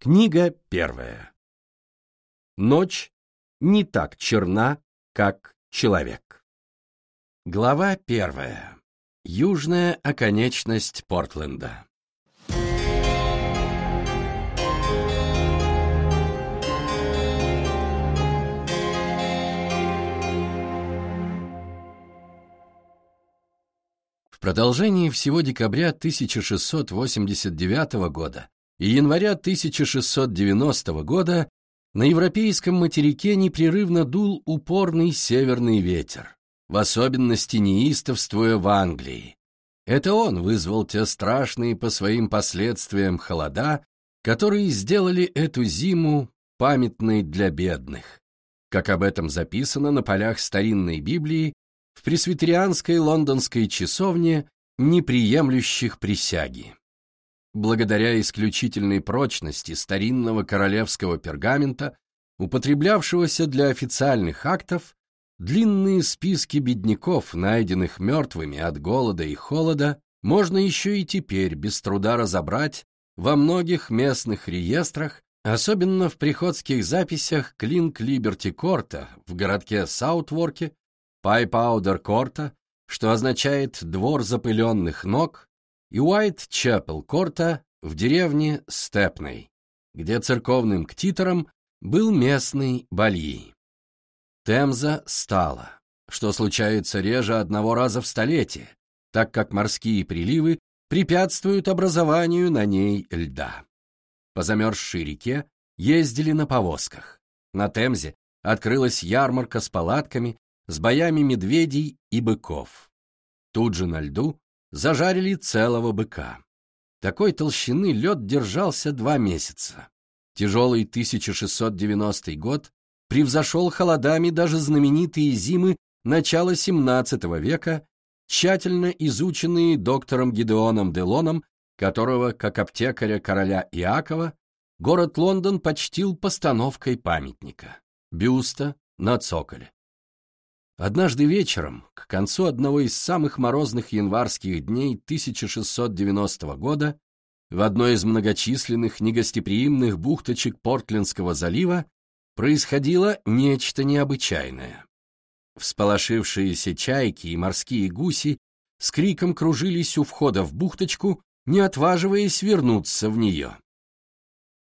Книга первая. Ночь не так черна, как человек. Глава первая. Южная оконечность Портленда. В продолжении всего декабря 1689 года и января 1690 года на европейском материке непрерывно дул упорный северный ветер, в особенности неистовствуя в Англии. Это он вызвал те страшные по своим последствиям холода, которые сделали эту зиму памятной для бедных, как об этом записано на полях старинной Библии в пресвитерианской лондонской часовне неприемлющих присяги. Благодаря исключительной прочности старинного королевского пергамента, употреблявшегося для официальных актов, длинные списки бедняков, найденных мертвыми от голода и холода, можно еще и теперь без труда разобрать во многих местных реестрах, особенно в приходских записях Клинк Либерти Корта в городке Саутворке, Пайпаудер Корта, что означает «двор запыленных ног», и Уайт-Чапел-Корта в деревне Степной, где церковным ктитором был местный Бальи. Темза стала, что случается реже одного раза в столетие, так как морские приливы препятствуют образованию на ней льда. По замерзшей реке ездили на повозках. На Темзе открылась ярмарка с палатками, с боями медведей и быков. Тут же на льду зажарили целого быка. Такой толщины лед держался два месяца. Тяжелый 1690 год превзошел холодами даже знаменитые зимы начала XVII века, тщательно изученные доктором Гидеоном Делоном, которого, как аптекаря короля Иакова, город Лондон почтил постановкой памятника – бюста на цоколе. Однажды вечером, к концу одного из самых морозных январских дней 1690 года, в одной из многочисленных негостеприимных бухточек Портлендского залива происходило нечто необычайное. Всполошившиеся чайки и морские гуси с криком кружились у входа в бухточку, не отваживаясь вернуться в нее.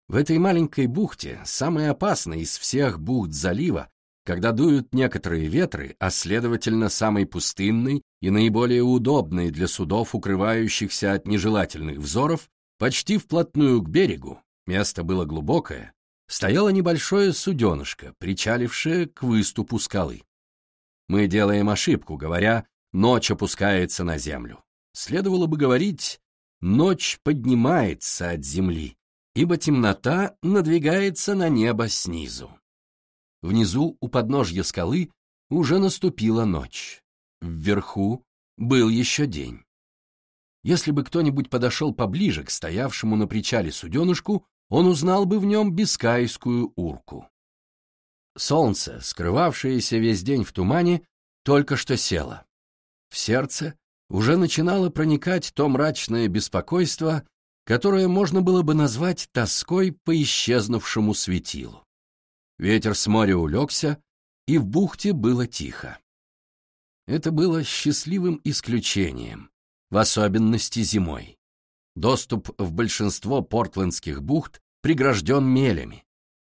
В этой маленькой бухте, самой опасной из всех бухт залива, когда дуют некоторые ветры, а следовательно самый пустынный и наиболее удобный для судов, укрывающихся от нежелательных взоров, почти вплотную к берегу, место было глубокое, стояло небольшое суденышко, причалившее к выступу скалы. Мы делаем ошибку, говоря «ночь опускается на землю». Следовало бы говорить «ночь поднимается от земли», ибо темнота надвигается на небо снизу. Внизу, у подножья скалы, уже наступила ночь. Вверху был еще день. Если бы кто-нибудь подошел поближе к стоявшему на причале суденышку, он узнал бы в нем бискайскую урку. Солнце, скрывавшееся весь день в тумане, только что село. В сердце уже начинало проникать то мрачное беспокойство, которое можно было бы назвать тоской по исчезнувшему светилу. Ветер с моря улегся, и в бухте было тихо. Это было счастливым исключением, в особенности зимой. Доступ в большинство портлендских бухт прегражден мелями.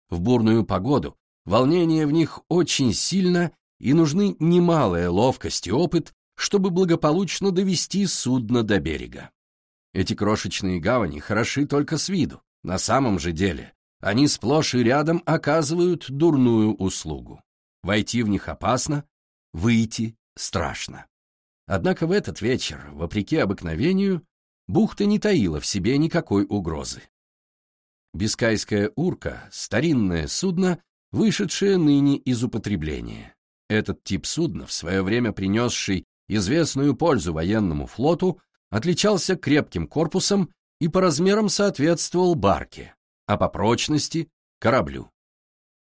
В бурную погоду волнение в них очень сильно и нужны немалая ловкость и опыт, чтобы благополучно довести судно до берега. Эти крошечные гавани хороши только с виду. На самом же деле они сплошь и рядом оказывают дурную услугу. Войти в них опасно, выйти страшно. Однако в этот вечер, вопреки обыкновению, бухта не таила в себе никакой угрозы. Бискайская урка — старинное судно, вышедшее ныне из употребления. Этот тип судна, в свое время принесший известную пользу военному флоту, отличался крепким корпусом и по размерам соответствовал барке, а по прочности — кораблю.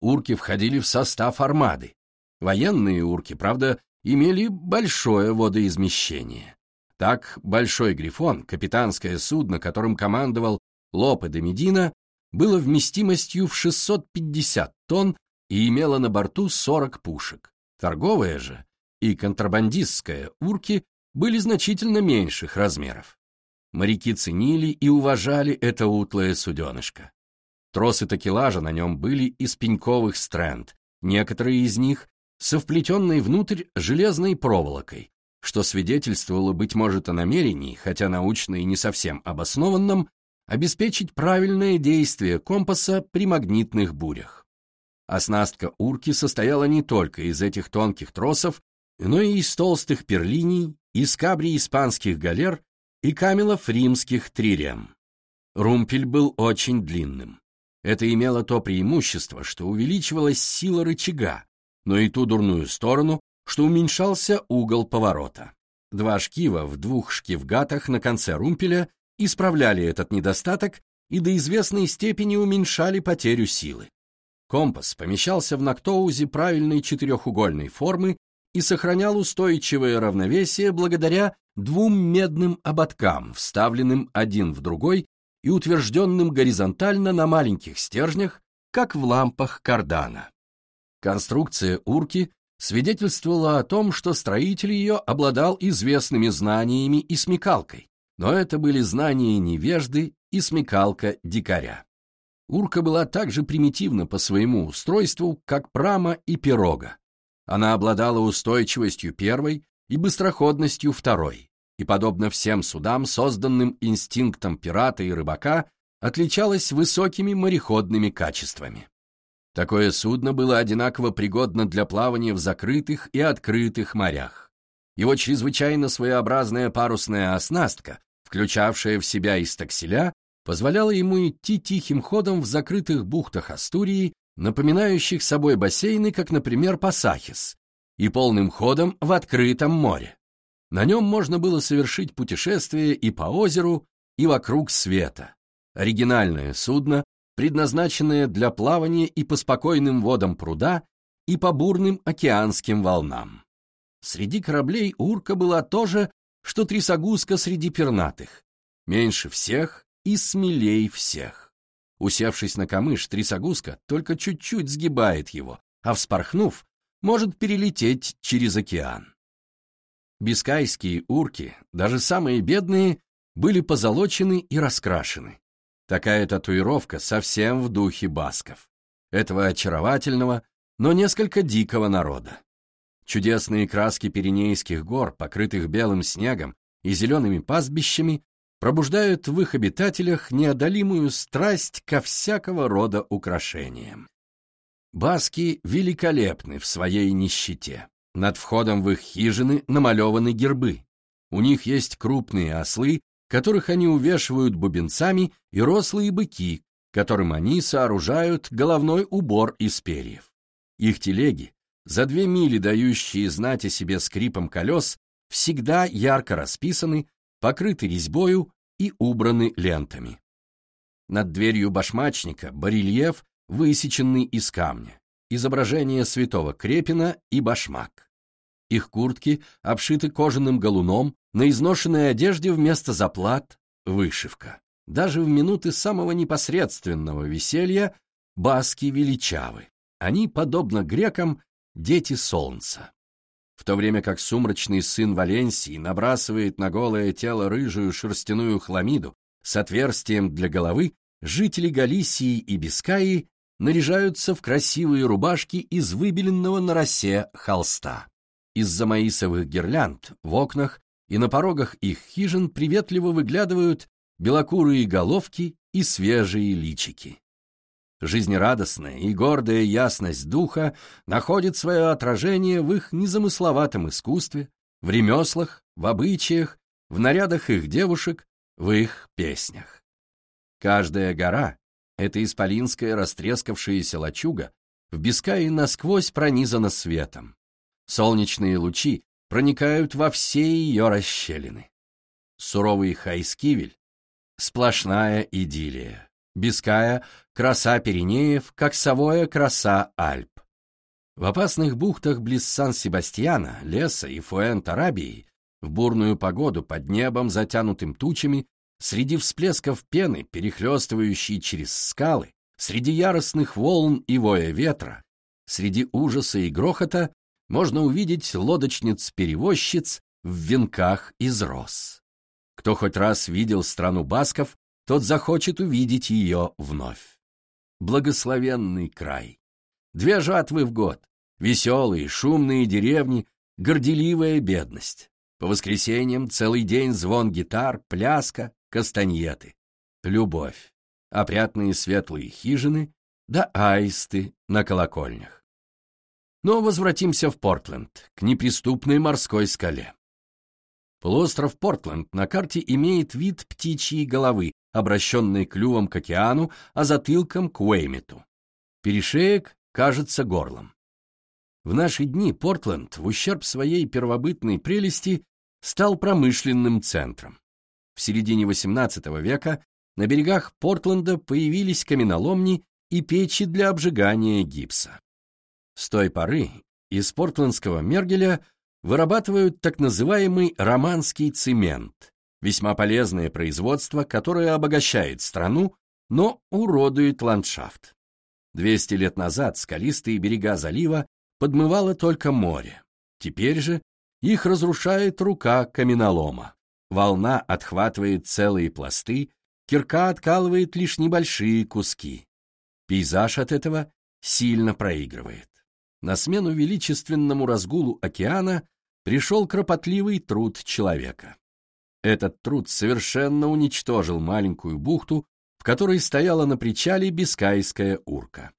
Урки входили в состав армады. Военные урки, правда, имели большое водоизмещение. Так, Большой Грифон, капитанское судно, которым командовал Лопе де Медина, было вместимостью в 650 тонн и имело на борту 40 пушек. Торговая же и контрабандистская урки были значительно меньших размеров. Моряки ценили и уважали это утлое суденышко. Тросы такелажа на нем были из пеньковых стренд, некоторые из них со вплетенной внутрь железной проволокой, что свидетельствовало, быть может, о намерении, хотя научно и не совсем обоснованном, обеспечить правильное действие компаса при магнитных бурях. Оснастка урки состояла не только из этих тонких тросов, но и из толстых перлиний, из кабри испанских галер и камелов римских трирем. Румпель был очень длинным. Это имело то преимущество, что увеличивалась сила рычага, но и ту дурную сторону, что уменьшался угол поворота. Два шкива в двух шкивгатах на конце румпеля исправляли этот недостаток и до известной степени уменьшали потерю силы. Компас помещался в Нактоузе правильной четырехугольной формы и сохранял устойчивое равновесие благодаря двум медным ободкам, вставленным один в другой и утвержденным горизонтально на маленьких стержнях, как в лампах кардана. Конструкция урки свидетельствовала о том, что строитель ее обладал известными знаниями и смекалкой, но это были знания невежды и смекалка дикаря. Урка была также примитивна по своему устройству, как прама и пирога. Она обладала устойчивостью первой и быстроходностью второй, и, подобно всем судам, созданным инстинктом пирата и рыбака, отличалась высокими мореходными качествами. Такое судно было одинаково пригодно для плавания в закрытых и открытых морях. Его чрезвычайно своеобразная парусная оснастка, включавшая в себя и стакселя, позволяла ему идти тихим ходом в закрытых бухтах Астурии, напоминающих собой бассейны, как, например, Пасахис, и полным ходом в открытом море. На нем можно было совершить путешествие и по озеру, и вокруг света. Оригинальное судно, предназначенное для плавания и по спокойным водам пруда, и по бурным океанским волнам. Среди кораблей Урка была тоже, что трясогузка среди пернатых, меньше всех и смелей всех. Усевшись на камыш, трясогузка только чуть-чуть сгибает его, а вспорхнув, может перелететь через океан. Бискайские урки, даже самые бедные, были позолочены и раскрашены. Такая татуировка совсем в духе басков. Этого очаровательного, но несколько дикого народа. Чудесные краски Пиренейских гор, покрытых белым снегом и зелеными пастбищами, пробуждают в их обитателях неодолимую страсть ко всякого рода украшениям. Баски великолепны в своей нищете. Над входом в их хижины намалеваны гербы. У них есть крупные ослы, которых они увешивают бубенцами, и рослые быки, которым они сооружают головной убор из перьев. Их телеги, за две мили дающие знать о себе скрипом колес, всегда ярко расписаны, покрыты резьбою и убраны лентами. Над дверью башмачника барельеф, высеченный из камня, изображение святого Крепина и башмак. Их куртки обшиты кожаным галуном, на изношенной одежде вместо заплат — вышивка. Даже в минуты самого непосредственного веселья баски величавы. Они, подобно грекам, дети солнца. В то время как сумрачный сын Валенсии набрасывает на голое тело рыжую шерстяную хламиду с отверстием для головы, жители Галисии и Бискаи наряжаются в красивые рубашки из выбеленного на росе холста. Из-за маисовых гирлянд в окнах и на порогах их хижин приветливо выглядывают белокурые головки и свежие личики. Жизнерадостная и гордая ясность духа находит свое отражение в их незамысловатом искусстве, в ремеслах, в обычаях, в нарядах их девушек, в их песнях. Каждая гора — это исполинская растрескавшаяся лачуга, в Бискае насквозь пронизана светом. Солнечные лучи проникают во все ее расщелины. Суровый Хайскивель — сплошная идиллия. Биская — краса Пиренеев, как совое краса Альп. В опасных бухтах близ Сан-Себастьяна, леса и Фуэнт-Арабии в бурную погоду под небом, затянутым тучами, среди всплесков пены, перехлестывающей через скалы, среди яростных волн и воя ветра, среди ужаса и грохота можно увидеть лодочниц-перевозчиц в венках из роз. Кто хоть раз видел страну басков, тот захочет увидеть ее вновь. Благословенный край. Две жатвы в год, веселые, шумные деревни, горделивая бедность. По воскресеньям целый день звон гитар, пляска, кастаньеты. Любовь, опрятные светлые хижины, да аисты на колокольнях. Но возвратимся в Портленд, к неприступной морской скале. Полуостров Портленд на карте имеет вид птичьей головы, обращенной клювом к океану, а затылком к Уэймету. Перешеек кажется горлом. В наши дни Портленд, в ущерб своей первобытной прелести, стал промышленным центром. В середине XVIII века на берегах Портленда появились каменоломни и печи для обжигания гипса. С той поры из портландского мергеля вырабатывают так называемый романский цемент, весьма полезное производство, которое обогащает страну, но уродует ландшафт. 200 лет назад скалистые берега залива подмывало только море. Теперь же их разрушает рука каменолома. Волна отхватывает целые пласты, кирка откалывает лишь небольшие куски. Пейзаж от этого сильно проигрывает. На смену величественному разгулу океана пришел кропотливый труд человека. Этот труд совершенно уничтожил маленькую бухту, в которой стояла на причале Бискайская урка.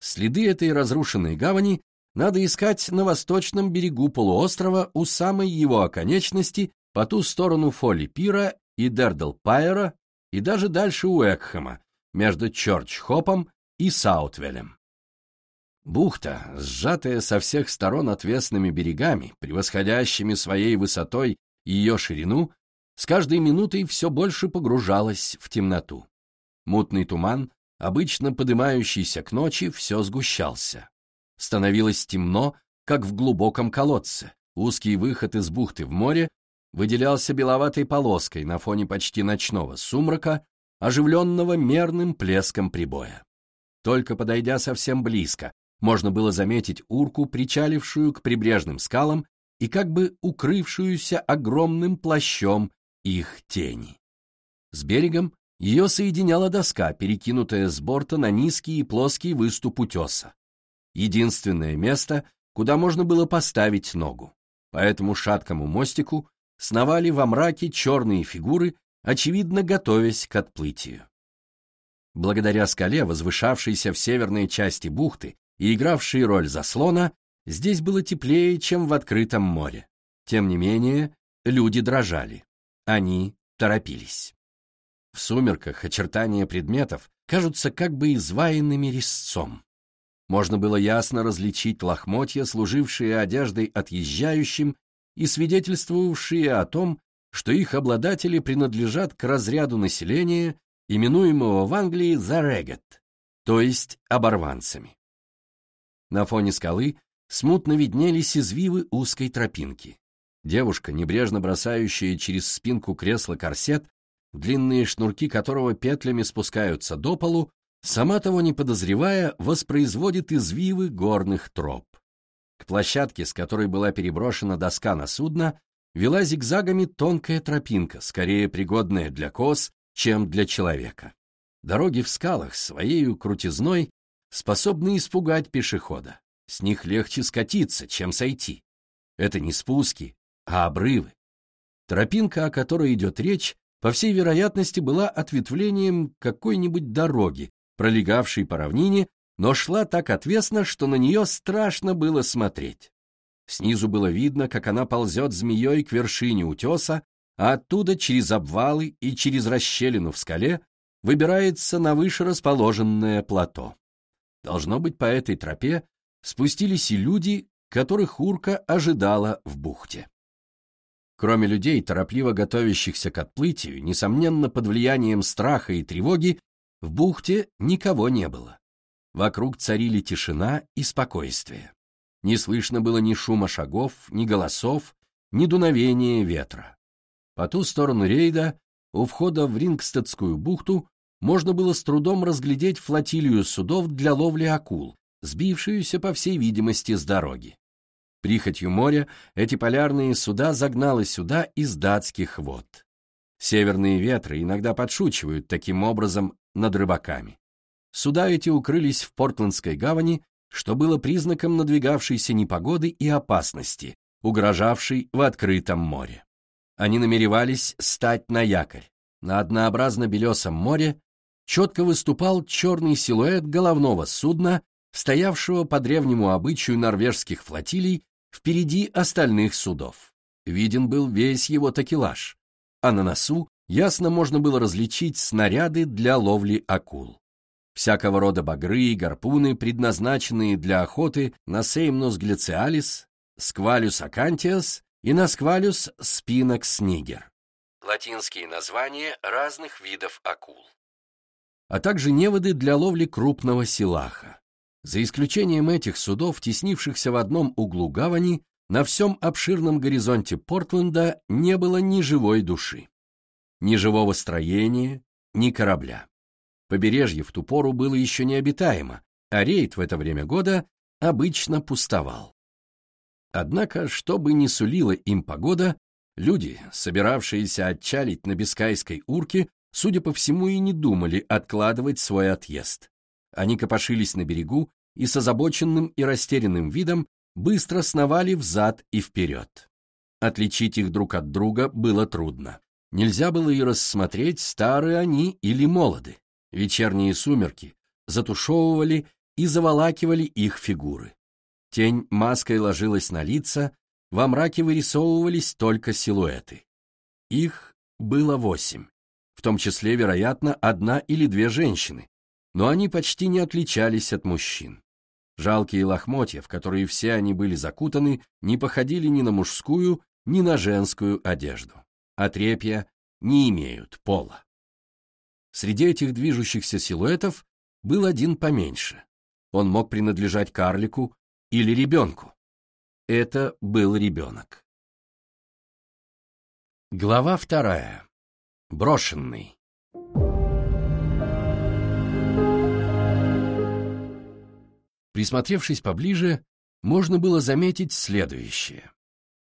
Следы этой разрушенной гавани надо искать на восточном берегу полуострова у самой его оконечности по ту сторону Фолли-Пира и Дердл-Пайера и даже дальше у Уэкхэма, между Чорч-Хопом и Саутвелем. Бухта, сжатая со всех сторон отвесными берегами, превосходящими своей высотой и ее ширину, с каждой минутой все больше погружалась в темноту. Мутный туман, обычно подымающийся к ночи, все сгущался. Становилось темно, как в глубоком колодце. Узкий выход из бухты в море выделялся беловатой полоской на фоне почти ночного сумрака, оживленного мерным плеском прибоя. Только подойдя совсем близко, можно было заметить урку, причалившую к прибрежным скалам и как бы укрывшуюся огромным плащом их тени. С берегом ее соединяла доска, перекинутая с борта на низкий и плоский выступ утеса единственное место, куда можно было поставить ногу. По этому шаткому мостику сновали во мраке черные фигуры, очевидно готовясь к отплытию. Благодаря скале, возвышавшейся в северной части бухты и игравшей роль заслона, здесь было теплее, чем в открытом море. Тем не менее, люди дрожали. Они торопились. В сумерках очертания предметов кажутся как бы изваянными резцом. Можно было ясно различить лохмотья, служившие одеждой отъезжающим и свидетельствовавшие о том, что их обладатели принадлежат к разряду населения, именуемого в Англии «зарегет», то есть оборванцами. На фоне скалы смутно виднелись извивы узкой тропинки. Девушка, небрежно бросающая через спинку кресла корсет, длинные шнурки которого петлями спускаются до полу, сама того не подозревая, воспроизводит извивы горных троп. Площадке, с которой была переброшена доска на судно, вела зигзагами тонкая тропинка, скорее пригодная для коз, чем для человека. Дороги в скалах своей крутизной способны испугать пешехода. С них легче скатиться, чем сойти. Это не спуски, а обрывы. Тропинка, о которой идет речь, по всей вероятности была ответвлением какой-нибудь дороги, пролегавшей по равнине, но шла так отвесно, что на нее страшно было смотреть. Снизу было видно, как она ползет змеей к вершине утеса, а оттуда через обвалы и через расщелину в скале выбирается на выше расположенное плато. Должно быть, по этой тропе спустились и люди, которых Урка ожидала в бухте. Кроме людей, торопливо готовящихся к отплытию, несомненно, под влиянием страха и тревоги, в бухте никого не было. Вокруг царили тишина и спокойствие. Не слышно было ни шума шагов, ни голосов, ни дуновения ветра. По ту сторону рейда у входа в Рингстедскую бухту можно было с трудом разглядеть флотилию судов для ловли акул, сбившуюся, по всей видимости, с дороги. Прихотью моря эти полярные суда загнало сюда из датских вод. Северные ветры иногда подшучивают таким образом над рыбаками. Суда эти укрылись в Портландской гавани, что было признаком надвигавшейся непогоды и опасности, угрожавшей в открытом море. Они намеревались стать на якорь. На однообразно-белесом море четко выступал черный силуэт головного судна, стоявшего по древнему обычаю норвежских флотилий впереди остальных судов. Виден был весь его такелаж, а на носу ясно можно было различить снаряды для ловли акул. Всякого рода багры и гарпуны, предназначенные для охоты на Сеймнос глициалис, Сквалюс акантиас и на Сквалюс спинокс нигер. Латинские названия разных видов акул а также неводы для ловли крупного силаха. За исключением этих судов, теснившихся в одном углу гавани, на всем обширном горизонте Портленда не было ни живой души, ни живого строения, ни корабля. Побережье в ту пору было еще необитаемо, а рейд в это время года обычно пустовал. Однако, что бы ни сулила им погода, люди, собиравшиеся отчалить на Бискайской урке, судя по всему, и не думали откладывать свой отъезд. Они копошились на берегу и с озабоченным и растерянным видом быстро сновали взад и вперед. Отличить их друг от друга было трудно. Нельзя было и рассмотреть, старые они или молоды. Вечерние сумерки затушевывали и заволакивали их фигуры. Тень маской ложилась на лица, во мраке вырисовывались только силуэты. Их было восемь в том числе, вероятно, одна или две женщины, но они почти не отличались от мужчин. Жалкие лохмотья, в которые все они были закутаны, не походили ни на мужскую, ни на женскую одежду. Отрепья не имеют пола. Среди этих движущихся силуэтов был один поменьше. Он мог принадлежать карлику или ребенку. Это был ребенок. Глава вторая. Брошенный. Присмотревшись поближе, можно было заметить следующее.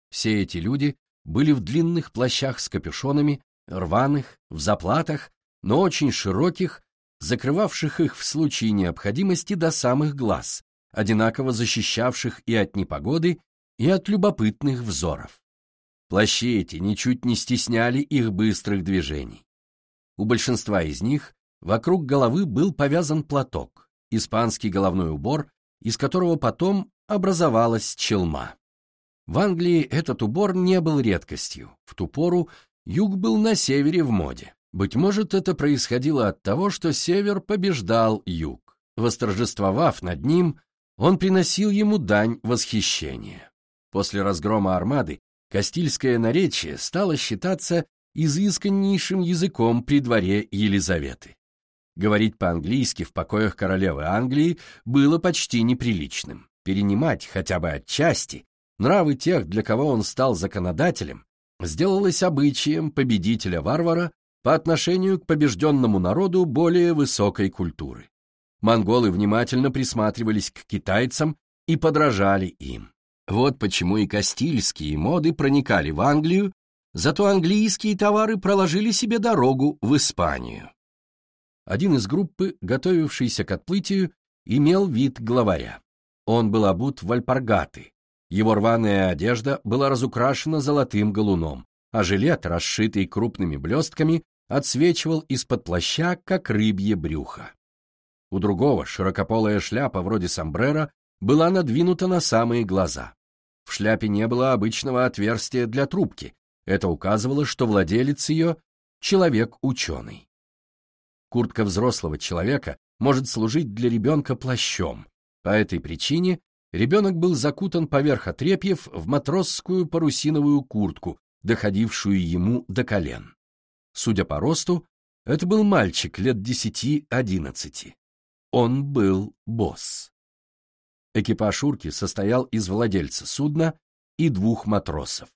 Все эти люди были в длинных плащах с капюшонами, рваных, в заплатах, но очень широких, закрывавших их в случае необходимости до самых глаз, одинаково защищавших и от непогоды, и от любопытных взоров. Плащи эти ничуть не стесняли их быстрых движений. У большинства из них вокруг головы был повязан платок, испанский головной убор, из которого потом образовалась челма. В Англии этот убор не был редкостью. В ту пору юг был на севере в моде. Быть может, это происходило от того, что север побеждал юг. Восторжествовав над ним, он приносил ему дань восхищения. После разгрома армады Кастильское наречие стало считаться изысканнейшим языком при дворе Елизаветы. Говорить по-английски в покоях королевы Англии было почти неприличным. Перенимать хотя бы отчасти нравы тех, для кого он стал законодателем, сделалось обычаем победителя-варвара по отношению к побежденному народу более высокой культуры. Монголы внимательно присматривались к китайцам и подражали им. Вот почему и кастильские моды проникали в Англию, зато английские товары проложили себе дорогу в Испанию. Один из группы, готовившийся к отплытию, имел вид главаря. Он был обут в альпаргаты. Его рваная одежда была разукрашена золотым галуном, а жилет, расшитый крупными блестками, отсвечивал из-под плаща, как рыбье брюхо. У другого широкополая шляпа, вроде сомбрера, была надвинута на самые глаза. В шляпе не было обычного отверстия для трубки. Это указывало, что владелец ее — человек-ученый. Куртка взрослого человека может служить для ребенка плащом. По этой причине ребенок был закутан поверх отрепьев в матросскую парусиновую куртку, доходившую ему до колен. Судя по росту, это был мальчик лет десяти-одиннадцати. Он был босс. Экипаж Урки состоял из владельца судна и двух матросов.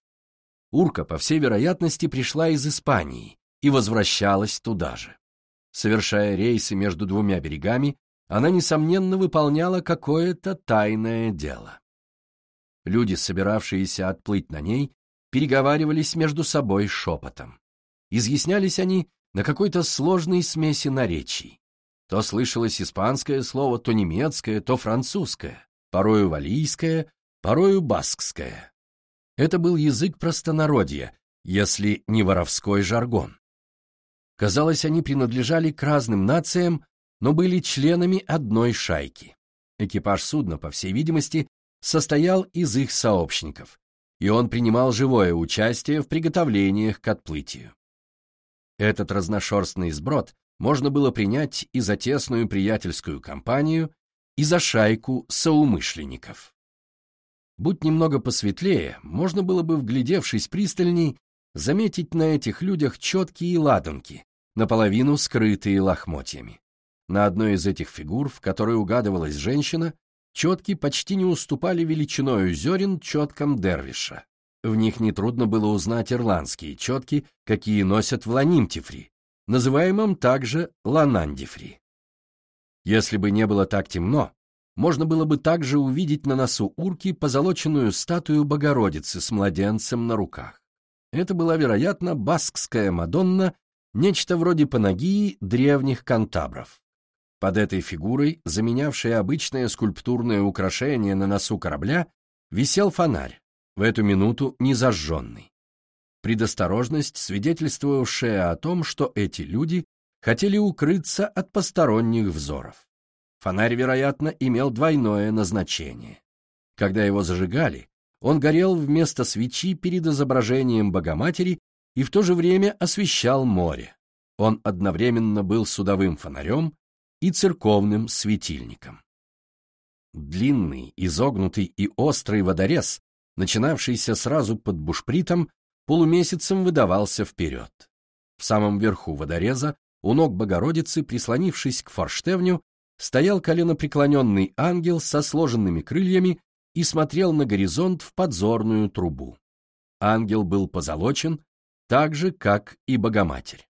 Урка, по всей вероятности, пришла из Испании, и возвращалась туда же. Совершая рейсы между двумя берегами, она, несомненно, выполняла какое-то тайное дело. Люди, собиравшиеся отплыть на ней, переговаривались между собой шепотом. Изъяснялись они на какой-то сложной смеси наречий. То слышалось испанское слово, то немецкое, то французское, порою валийское, порою баскское. Это был язык простонародья, если не воровской жаргон. Казалось, они принадлежали к разным нациям, но были членами одной шайки. Экипаж судна, по всей видимости, состоял из их сообщников, и он принимал живое участие в приготовлениях к отплытию. Этот разношерстный сброд можно было принять и за тесную приятельскую компанию, и за шайку соумышленников. Будь немного посветлее, можно было бы, вглядевшись пристальней, заметить на этих людях четкие ладанки, наполовину скрытые лохмотьями. На одной из этих фигур, в которой угадывалась женщина, четки почти не уступали величиною зерен четкам дервиша. В них нетрудно было узнать ирландские четки, какие носят в Ланимтифри, называемом также Ланандифри. Если бы не было так темно, можно было бы также увидеть на носу урки позолоченную статую Богородицы с младенцем на руках. Это была, вероятно, баскская Мадонна, нечто вроде панагии древних кантабров. Под этой фигурой, заменявшей обычное скульптурное украшение на носу корабля, висел фонарь, в эту минуту незажженный. Предосторожность, свидетельствовавшая о том, что эти люди хотели укрыться от посторонних взоров. Фонарь, вероятно, имел двойное назначение. Когда его зажигали, он горел вместо свечи перед изображением Богоматери и в то же время освещал море. Он одновременно был судовым фонарем и церковным светильником. Длинный, изогнутый и острый водорез, начинавшийся сразу под бушпритом, полумесяцем выдавался вперед. В самом верху водореза, у ног Богородицы, прислонившись к форштевню, стоял коленопреклоненный ангел со сложенными крыльями и смотрел на горизонт в подзорную трубу. Ангел был позолочен, так же, как и Богоматерь.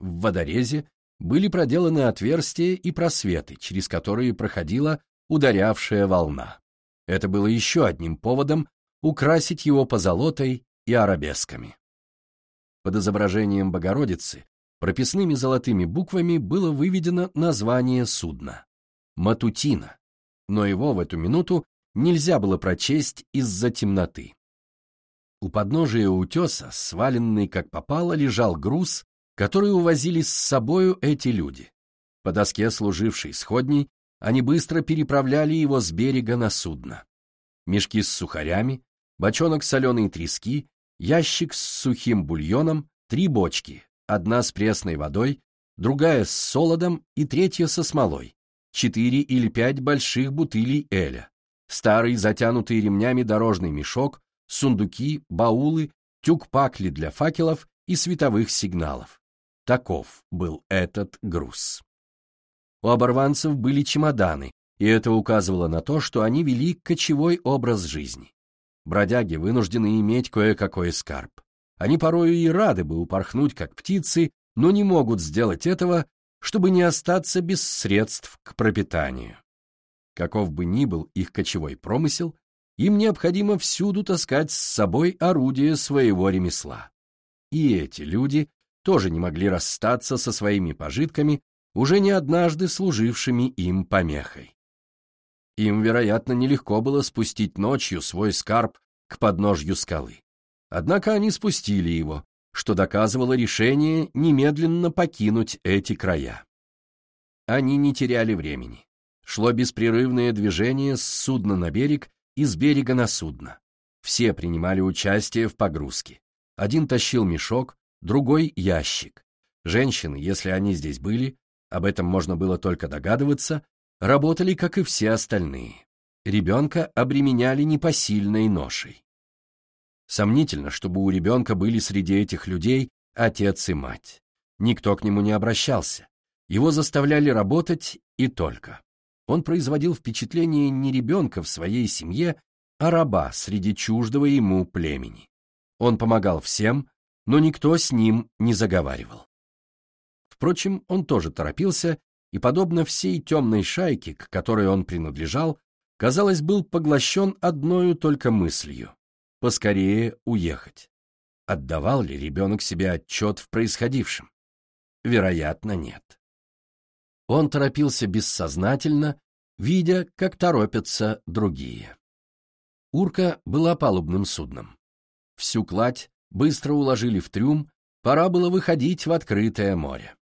В водорезе были проделаны отверстия и просветы, через которые проходила ударявшая волна. Это было еще одним поводом украсить его позолотой и арабесками. Под изображением Богородицы прописными золотыми буквами было выведено название судна — Матутина, но его в эту минуту нельзя было прочесть из-за темноты. У подножия утеса, сваленный как попало, лежал груз, который увозили с собою эти люди. По доске, служившей сходней, они быстро переправляли его с берега на судно. Мешки с сухарями, бочонок соленой трески, ящик с сухим бульоном, три бочки, одна с пресной водой, другая с солодом и третья со смолой, четыре или пять больших бутылей эля, старый затянутый ремнями дорожный мешок, сундуки, баулы, тюк-пакли для факелов и световых сигналов. Таков был этот груз. У оборванцев были чемоданы, и это указывало на то, что они вели кочевой образ жизни. Бродяги вынуждены иметь кое-какой скарб. Они порою и рады бы упорхнуть, как птицы, но не могут сделать этого, чтобы не остаться без средств к пропитанию. Каков бы ни был их кочевой промысел, им необходимо всюду таскать с собой орудие своего ремесла. И эти люди тоже не могли расстаться со своими пожитками, уже не однажды служившими им помехой. Им, вероятно, нелегко было спустить ночью свой скарб к подножью скалы. Однако они спустили его, что доказывало решение немедленно покинуть эти края. Они не теряли времени. Шло беспрерывное движение с судна на берег и с берега на судно. Все принимали участие в погрузке. Один тащил мешок, другой — ящик. Женщины, если они здесь были, об этом можно было только догадываться, работали, как и все остальные. Ребенка обременяли непосильной ношей. Сомнительно, чтобы у ребенка были среди этих людей отец и мать. Никто к нему не обращался. Его заставляли работать и только. Он производил впечатление не ребенка в своей семье, а раба среди чуждого ему племени. Он помогал всем, но никто с ним не заговаривал. Впрочем, он тоже торопился и, подобно всей темной шайке, к которой он принадлежал, казалось, был поглощен одною только мыслью — поскорее уехать. Отдавал ли ребенок себе отчет в происходившем? Вероятно, нет. Он торопился бессознательно, видя, как торопятся другие. Урка была палубным судном. Всю кладь быстро уложили в трюм, пора было выходить в открытое море.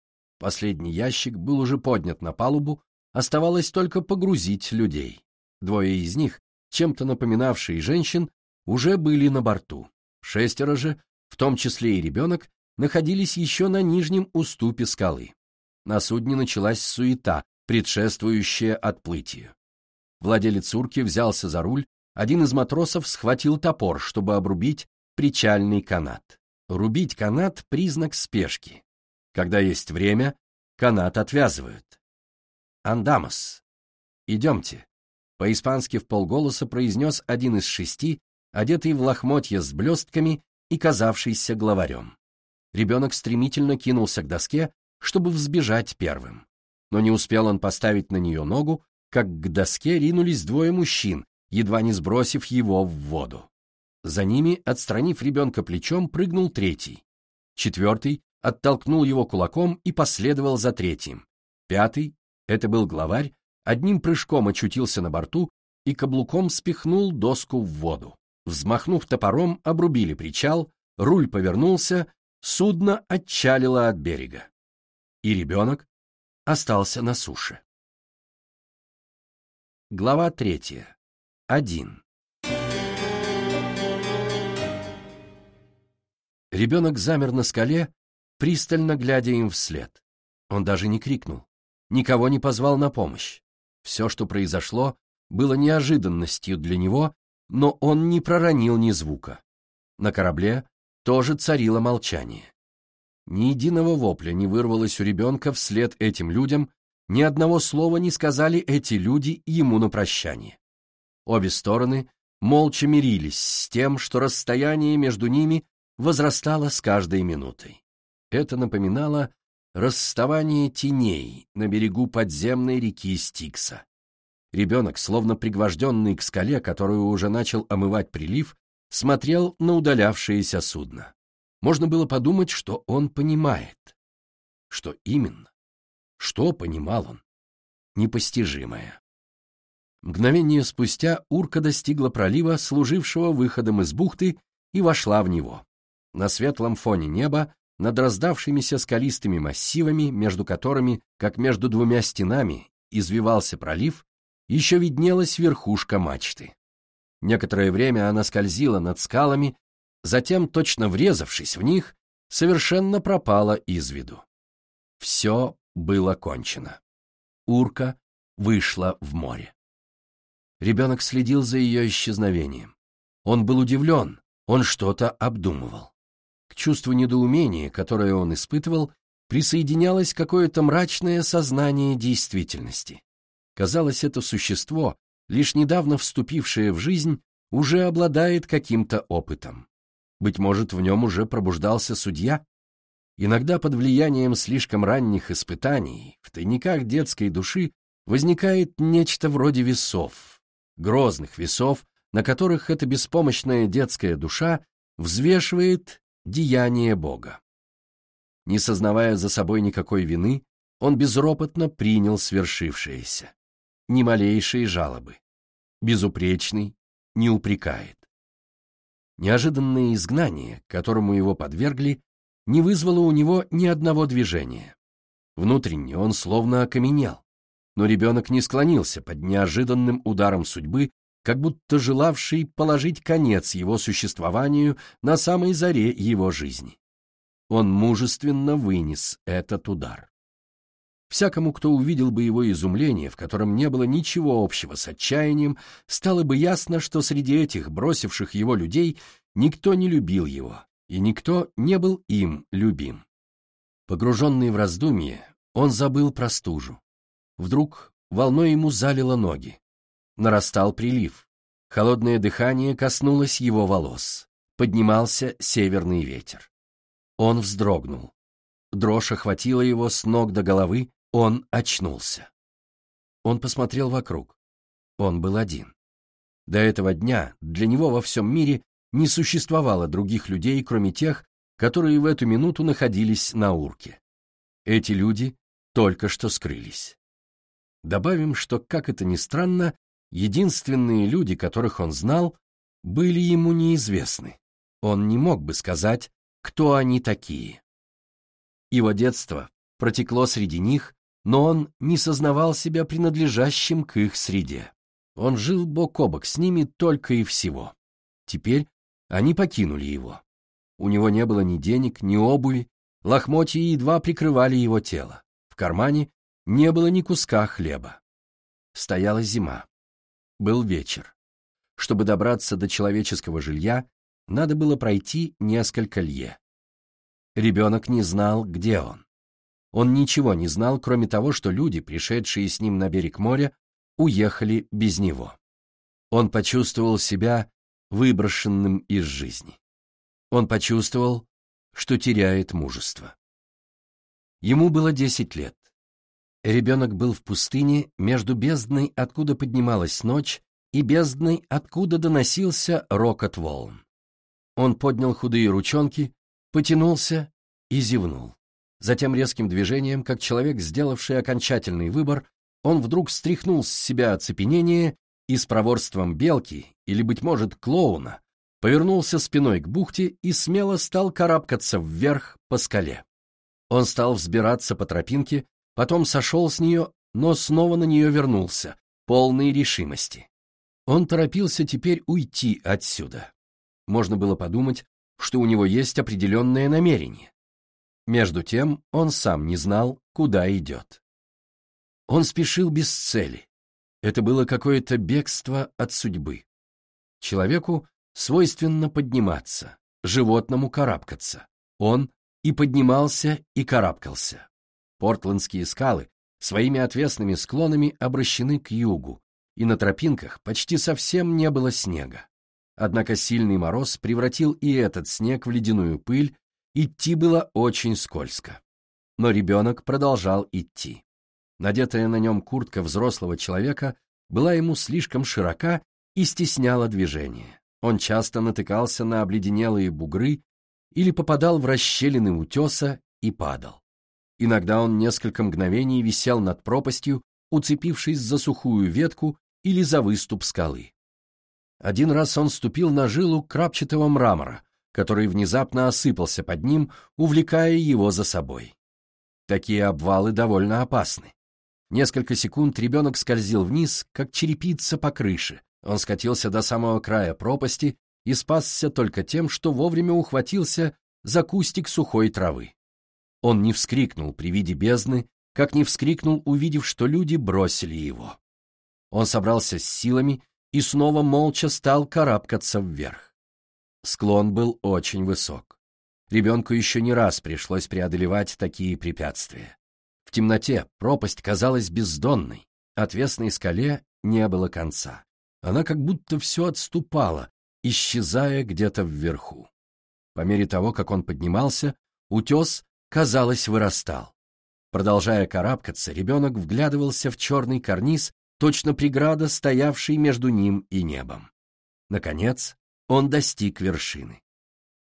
Последний ящик был уже поднят на палубу, оставалось только погрузить людей. Двое из них, чем-то напоминавшие женщин, уже были на борту. Шестеро же, в том числе и ребенок, находились еще на нижнем уступе скалы. На судне началась суета, предшествующая отплытию. Владелец урки взялся за руль, один из матросов схватил топор, чтобы обрубить причальный канат. Рубить канат — признак спешки. Когда есть время, канат отвязывают. «Андамос, идемте», — по-испански в полголоса произнес один из шести, одетый в лохмотья с блестками и казавшийся главарем. Ребенок стремительно кинулся к доске, чтобы взбежать первым. Но не успел он поставить на нее ногу, как к доске ринулись двое мужчин, едва не сбросив его в воду. За ними, отстранив ребенка плечом, прыгнул третий. Четвертый оттолкнул его кулаком и последовал за третьим. Пятый, это был главарь, одним прыжком очутился на борту и каблуком спихнул доску в воду. Взмахнув топором, обрубили причал, руль повернулся, судно отчалило от берега. И ребенок остался на суше. Глава третья. Один. Ребенок замер на скале, пристально глядя им вслед. Он даже не крикнул, никого не позвал на помощь. Все, что произошло, было неожиданностью для него, но он не проронил ни звука. На корабле тоже царило молчание. Ни единого вопля не вырвалось у ребенка вслед этим людям, ни одного слова не сказали эти люди ему на прощание. Обе стороны молча мирились с тем, что расстояние между ними возрастало с каждой минутой. Это напоминало расставание теней на берегу подземной реки Стикса. Ребенок, словно пригвожденный к скале, которую уже начал омывать прилив, смотрел на удалявшееся судно. Можно было подумать, что он понимает. Что именно? Что понимал он? Непостижимое. Мгновение спустя урка достигла пролива, служившего выходом из бухты, и вошла в него. На светлом фоне неба, над раздавшимися скалистыми массивами, между которыми, как между двумя стенами, извивался пролив, еще виднелась верхушка мачты. Некоторое время она скользила над скалами, затем, точно врезавшись в них, совершенно пропала из виду. Все было кончено. Урка вышла в море. Ребенок следил за ее исчезновением. Он был удивлен, он что-то обдумывал. К чувству недоумения, которое он испытывал, присоединялось какое-то мрачное сознание действительности. Казалось, это существо, лишь недавно вступившее в жизнь, уже обладает каким-то опытом. Быть может, в нем уже пробуждался судья? Иногда под влиянием слишком ранних испытаний в тайниках детской души возникает нечто вроде весов, грозных весов, на которых эта беспомощная детская душа взвешивает деяние Бога. Не сознавая за собой никакой вины, он безропотно принял свершившееся ни малейшей жалобы. Безупречный не упрекает. Неожиданное изгнание, которому его подвергли, не вызвало у него ни одного движения. Внутренне он словно окаменел, но ребенок не склонился под неожиданным ударом судьбы, как будто желавший положить конец его существованию на самой заре его жизни. Он мужественно вынес этот удар. Всякому, кто увидел бы его изумление, в котором не было ничего общего с отчаянием, стало бы ясно, что среди этих бросивших его людей никто не любил его, и никто не был им любим. Погруженный в раздумье, он забыл про стужу. Вдруг волной ему залило ноги. Нарастал прилив. Холодное дыхание коснулось его волос. Поднимался северный ветер. Он вздрогнул. Дрожь охватила его с ног до головы, он очнулся. Он посмотрел вокруг. Он был один. До этого дня для него во всем мире не существовало других людей, кроме тех, которые в эту минуту находились на урке. Эти люди только что скрылись. Добавим, что, как это ни странно, единственные люди, которых он знал, были ему неизвестны. Он не мог бы сказать, кто они такие. Его детство протекло среди них, но он не сознавал себя принадлежащим к их среде. Он жил бок о бок с ними только и всего. Теперь они покинули его. У него не было ни денег, ни обуви, лохмотья едва прикрывали его тело. В кармане не было ни куска хлеба. Стояла зима. Был вечер. Чтобы добраться до человеческого жилья, надо было пройти несколько лье. Ребенок не знал, где он. Он ничего не знал, кроме того, что люди, пришедшие с ним на берег моря, уехали без него. Он почувствовал себя выброшенным из жизни. Он почувствовал, что теряет мужество. Ему было десять лет. Ребенок был в пустыне между бездной, откуда поднималась ночь, и бездной, откуда доносился рокот волн. Он поднял худые ручонки, потянулся и зевнул. Затем резким движением, как человек, сделавший окончательный выбор, он вдруг стряхнул с себя оцепенение и с проворством белки, или, быть может, клоуна, повернулся спиной к бухте и смело стал карабкаться вверх по скале. Он стал взбираться по тропинке, потом сошел с нее, но снова на нее вернулся, полной решимости. Он торопился теперь уйти отсюда. Можно было подумать, что у него есть определенное намерение. Между тем он сам не знал, куда идет. Он спешил без цели. Это было какое-то бегство от судьбы. Человеку свойственно подниматься, животному карабкаться. Он и поднимался, и карабкался. Портландские скалы своими отвесными склонами обращены к югу, и на тропинках почти совсем не было снега. Однако сильный мороз превратил и этот снег в ледяную пыль, идти было очень скользко. Но ребенок продолжал идти. Надетая на нем куртка взрослого человека была ему слишком широка и стесняла движение. Он часто натыкался на обледенелые бугры или попадал в расщелины утеса и падал. Иногда он несколько мгновений висел над пропастью, уцепившись за сухую ветку или за выступ скалы. Один раз он ступил на жилу крапчатого мрамора, который внезапно осыпался под ним, увлекая его за собой. Такие обвалы довольно опасны. Несколько секунд ребенок скользил вниз, как черепица по крыше. Он скатился до самого края пропасти и спасся только тем, что вовремя ухватился за кустик сухой травы. Он не вскрикнул при виде бездны, как не вскрикнул, увидев, что люди бросили его. Он собрался с силами и снова молча стал карабкаться вверх. Склон был очень высок. Ребенку еще не раз пришлось преодолевать такие препятствия темноте пропасть казалась бездонной, отвесной скале не было конца. Она как будто все отступала, исчезая где-то вверху. По мере того, как он поднимался, утес, казалось, вырастал. Продолжая карабкаться, ребенок вглядывался в черный карниз, точно преграда, стоявший между ним и небом. Наконец, он достиг вершины.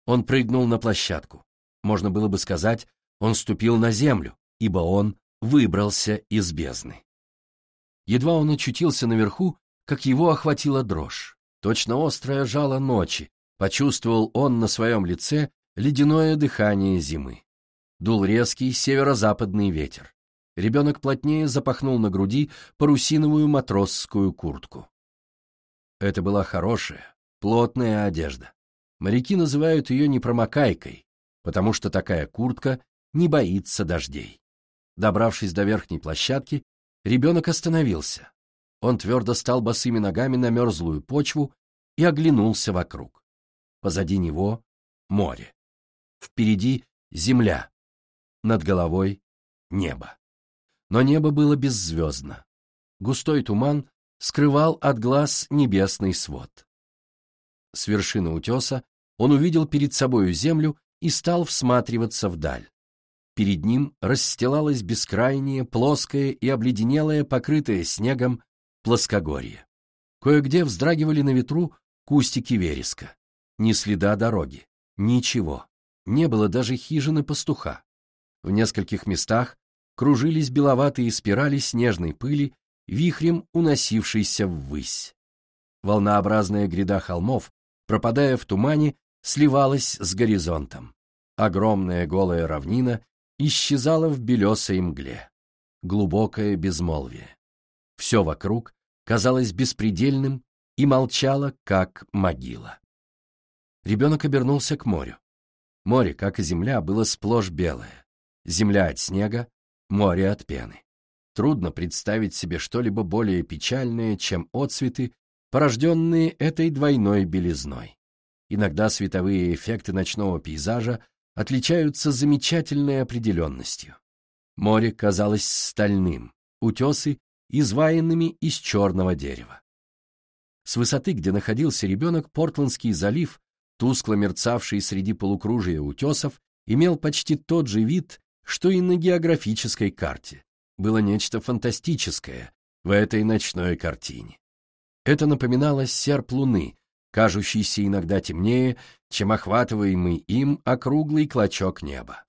Он прыгнул на площадку. Можно было бы сказать, он ступил на землю, ибо он выбрался из бездны. Едва он очутился наверху, как его охватила дрожь. Точно острое жало ночи, почувствовал он на своем лице ледяное дыхание зимы. Дул резкий северо-западный ветер. Ребенок плотнее запахнул на груди парусиновую матросскую куртку. Это была хорошая, плотная одежда. Моряки называют ее непромокайкой, потому что такая куртка не боится дождей. Добравшись до верхней площадки, ребенок остановился. Он твердо стал босыми ногами на мерзлую почву и оглянулся вокруг. Позади него море. Впереди земля. Над головой небо. Но небо было беззвездно. Густой туман скрывал от глаз небесный свод. С вершины утеса он увидел перед собою землю и стал всматриваться вдаль. Перед ним расстилалось бескрайнее, плоское и обледенелое, покрытое снегом, плоскогорье. Кое-где вздрагивали на ветру кустики вереска. Ни следа дороги, ничего. Не было даже хижины пастуха. В нескольких местах кружились беловатые спирали снежной пыли, вихрем уносившейся ввысь. Волнообразная гряда холмов, пропадая в тумане, сливалась с горизонтом. Огромная голая равнина исчезала в белесой мгле. Глубокое безмолвие. Все вокруг казалось беспредельным и молчало, как могила. Ребенок обернулся к морю. Море, как и земля, было сплошь белое. Земля от снега, море от пены. Трудно представить себе что-либо более печальное, чем отцветы, порожденные этой двойной белизной. Иногда световые эффекты ночного пейзажа отличаются замечательной определенностью. Море казалось стальным, утесы — изваянными из черного дерева. С высоты, где находился ребенок, Портландский залив, тускло мерцавший среди полукружия утесов, имел почти тот же вид, что и на географической карте. Было нечто фантастическое в этой ночной картине. Это напоминало серп луны, кажущийся иногда темнее, чем охватываемый им округлый клочок неба.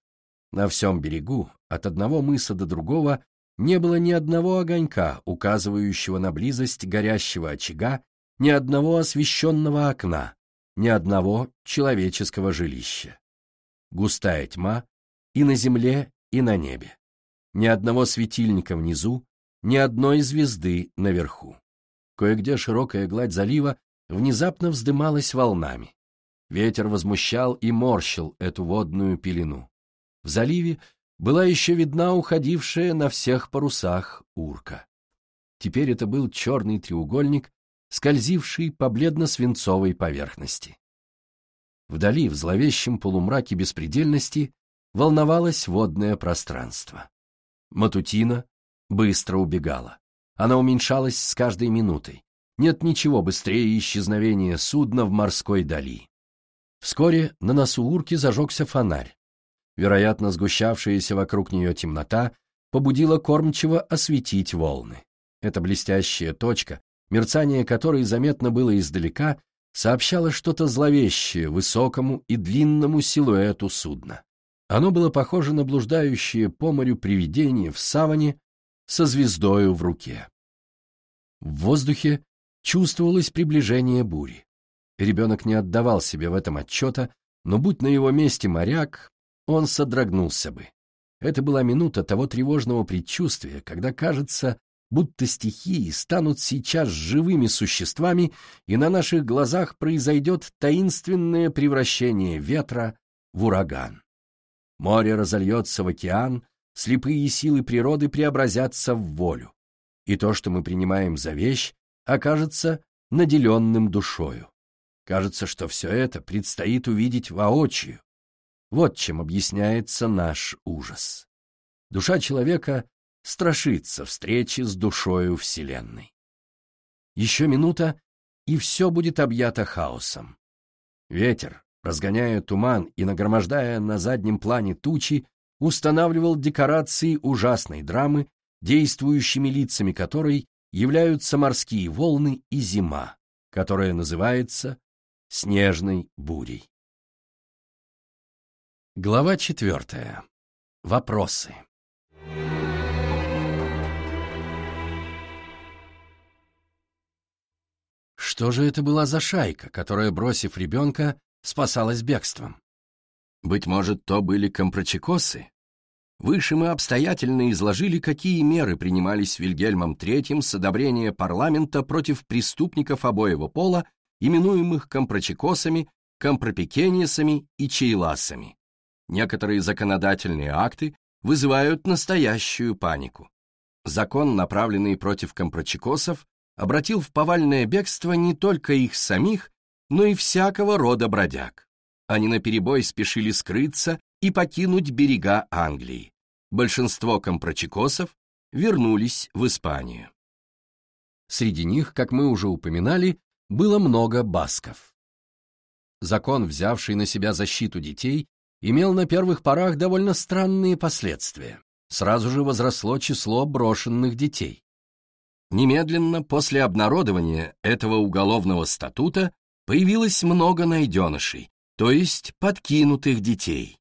На всем берегу, от одного мыса до другого, не было ни одного огонька, указывающего на близость горящего очага, ни одного освещенного окна, ни одного человеческого жилища. Густая тьма и на земле, и на небе. Ни одного светильника внизу, ни одной звезды наверху. Кое-где широкая гладь залива внезапно вздымалась волнами. Ветер возмущал и морщил эту водную пелену. В заливе была еще видна уходившая на всех парусах урка. Теперь это был черный треугольник, скользивший по бледно-свинцовой поверхности. Вдали, в зловещем полумраке беспредельности, волновалось водное пространство. Матутина быстро убегала. Она уменьшалась с каждой минутой. Нет ничего быстрее исчезновения судна в морской дали. Вскоре на носу урки зажегся фонарь. Вероятно, сгущавшаяся вокруг нее темнота побудила кормчего осветить волны. Эта блестящая точка, мерцание которой заметно было издалека, сообщало что-то зловещее высокому и длинному силуэту судна. Оно было похоже на блуждающее по морю привидение в саване со звездою в руке. В воздухе чувствовалось приближение бури. Ребенок не отдавал себе в этом отчета, но будь на его месте моряк, он содрогнулся бы. Это была минута того тревожного предчувствия, когда кажется, будто стихии станут сейчас живыми существами, и на наших глазах произойдет таинственное превращение ветра в ураган. Море разольется в океан, слепые силы природы преобразятся в волю, и то, что мы принимаем за вещь, окажется наделенным душою. Кажется, что все это предстоит увидеть воочию. Вот чем объясняется наш ужас. Душа человека страшится встречи с душою Вселенной. Еще минута, и все будет объято хаосом. Ветер, разгоняя туман и нагромождая на заднем плане тучи, устанавливал декорации ужасной драмы, действующими лицами которой являются морские волны и зима, которая называется снежной бурей. Глава четвертая. Вопросы. Что же это была за шайка, которая, бросив ребенка, спасалась бегством. Быть может, то были компрочекосы? Выше мы обстоятельно изложили, какие меры принимались Вильгельмом III с одобрения парламента против преступников обоего пола, именуемых компрочекосами, компропекениесами и чейласами. Некоторые законодательные акты вызывают настоящую панику. Закон, направленный против компрочекосов, обратил в повальное бегство не только их самих, но и всякого рода бродяг. Они наперебой спешили скрыться и покинуть берега Англии. Большинство компрочекосов вернулись в Испанию. Среди них, как мы уже упоминали, было много басков. Закон, взявший на себя защиту детей, имел на первых порах довольно странные последствия. Сразу же возросло число брошенных детей. Немедленно после обнародования этого уголовного статута появилось много найденышей, то есть подкинутых детей.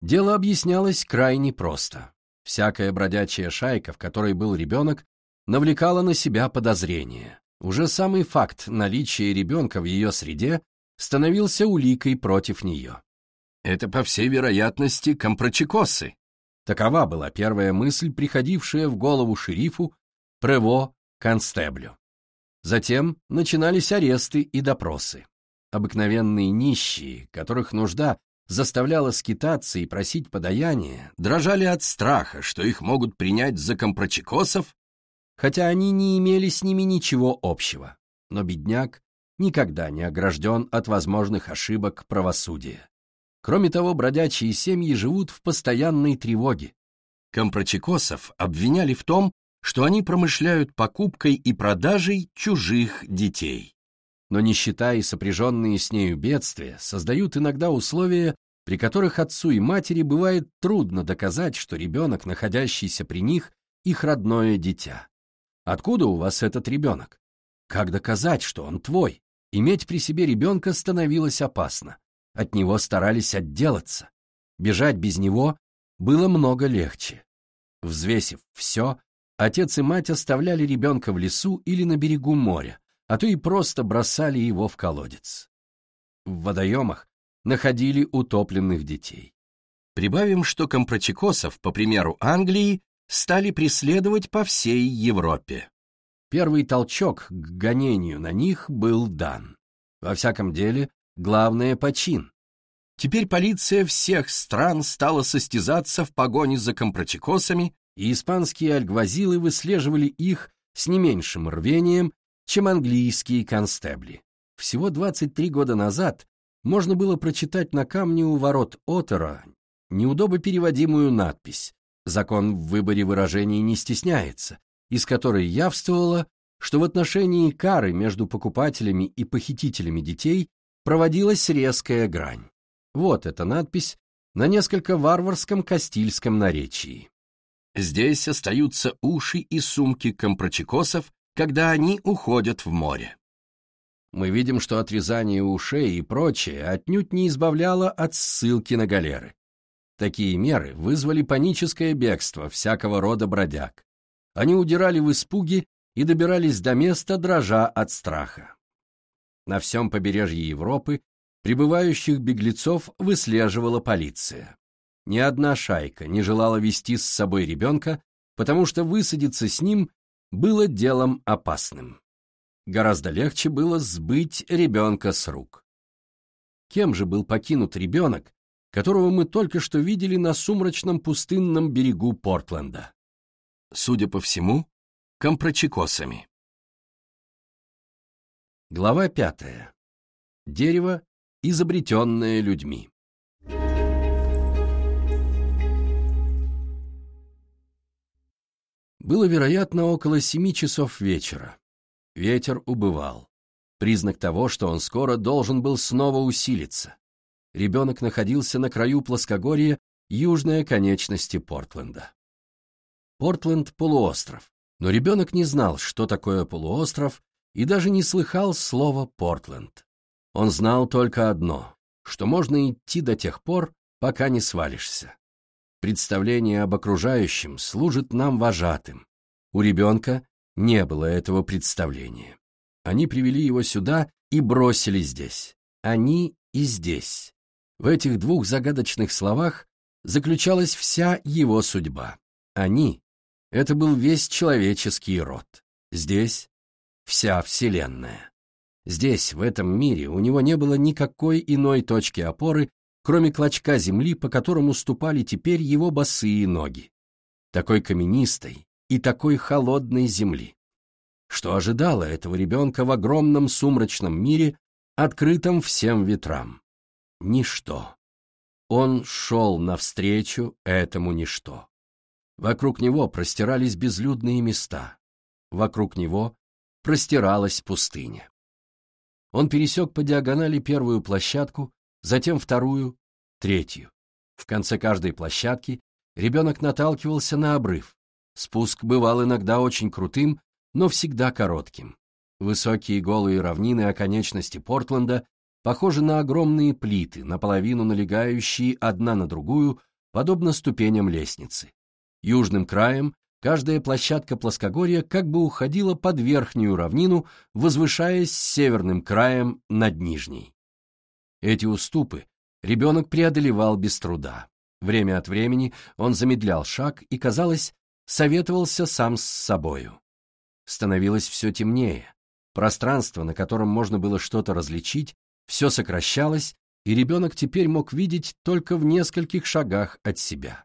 Дело объяснялось крайне просто. Всякая бродячая шайка, в которой был ребенок, навлекала на себя подозрения. Уже самый факт наличия ребенка в ее среде становился уликой против нее. Это, по всей вероятности, компрочекосы. Такова была первая мысль, приходившая в голову шерифу, Прево, констеблю. Затем начинались аресты и допросы. Обыкновенные нищие, которых нужда заставляла скитаться и просить подаяния, дрожали от страха, что их могут принять за компрочекосов, хотя они не имели с ними ничего общего. Но бедняк никогда не огражден от возможных ошибок правосудия. Кроме того, бродячие семьи живут в постоянной тревоге. Компрочекосов обвиняли в том, что они промышляют покупкой и продажей чужих детей. Но нищета и сопряженные с нею бедствия создают иногда условия, при которых отцу и матери бывает трудно доказать, что ребенок, находящийся при них, их родное дитя. Откуда у вас этот ребенок? Как доказать, что он твой? Иметь при себе ребенка становилось опасно. От него старались отделаться. Бежать без него было много легче. Взвесив все, отец и мать оставляли ребенка в лесу или на берегу моря, а то и просто бросали его в колодец. В водоемах находили утопленных детей. Прибавим, что компрочекосов, по примеру Англии, стали преследовать по всей Европе. Первый толчок к гонению на них был дан. Во всяком деле, главное — почин. Теперь полиция всех стран стала состязаться в погоне за компрочекосами, и испанские альгвазилы выслеживали их с не меньшим рвением, чем английские констебли. Всего 23 года назад можно было прочитать на камне у ворот Отера неудобно переводимую надпись «Закон в выборе выражений не стесняется», из которой явствовало, что в отношении кары между покупателями и похитителями детей проводилась резкая грань. Вот эта надпись на несколько варварском кастильском наречии. Здесь остаются уши и сумки компрочекосов, когда они уходят в море. Мы видим, что отрезание ушей и прочее отнюдь не избавляло от ссылки на галеры. Такие меры вызвали паническое бегство всякого рода бродяг. Они удирали в испуге и добирались до места, дрожа от страха. На всем побережье Европы прибывающих беглецов выслеживала полиция. Ни одна шайка не желала вести с собой ребенка, потому что высадиться с ним было делом опасным. Гораздо легче было сбыть ребенка с рук. Кем же был покинут ребенок, которого мы только что видели на сумрачном пустынном берегу Портленда? Судя по всему, компрочекосами. Глава пятая. Дерево, изобретенное людьми. Было, вероятно, около семи часов вечера. Ветер убывал. Признак того, что он скоро должен был снова усилиться. Ребенок находился на краю плоскогорья южной оконечности Портленда. Портленд — полуостров, но ребенок не знал, что такое полуостров, и даже не слыхал слова «Портленд». Он знал только одно, что можно идти до тех пор, пока не свалишься. Представление об окружающем служит нам вожатым. У ребенка не было этого представления. Они привели его сюда и бросили здесь. Они и здесь. В этих двух загадочных словах заключалась вся его судьба. Они — это был весь человеческий род. Здесь — вся Вселенная. Здесь, в этом мире, у него не было никакой иной точки опоры, кроме клочка земли, по которому ступали теперь его босые ноги. Такой каменистой, и такой холодной земли. Что ожидало этого ребенка в огромном сумрачном мире, открытом всем ветрам? Ничто. Он шел навстречу этому ничто. Вокруг него простирались безлюдные места. Вокруг него простиралась пустыня. Он пересек по диагонали первую площадку, затем вторую, третью. В конце каждой площадки ребенок наталкивался на обрыв. Спуск бывал иногда очень крутым, но всегда коротким. Высокие голые равнины оконечности Портленда похожи на огромные плиты, наполовину налегающие одна на другую, подобно ступеням лестницы. Южным краем каждая площадка плоскогорья как бы уходила под верхнюю равнину, возвышаясь северным краем над нижней. Эти уступы ребенок преодолевал без труда. Время от времени он замедлял шаг и, казалось, советовался сам с собою. Становилось все темнее. Пространство, на котором можно было что-то различить, все сокращалось, и ребенок теперь мог видеть только в нескольких шагах от себя.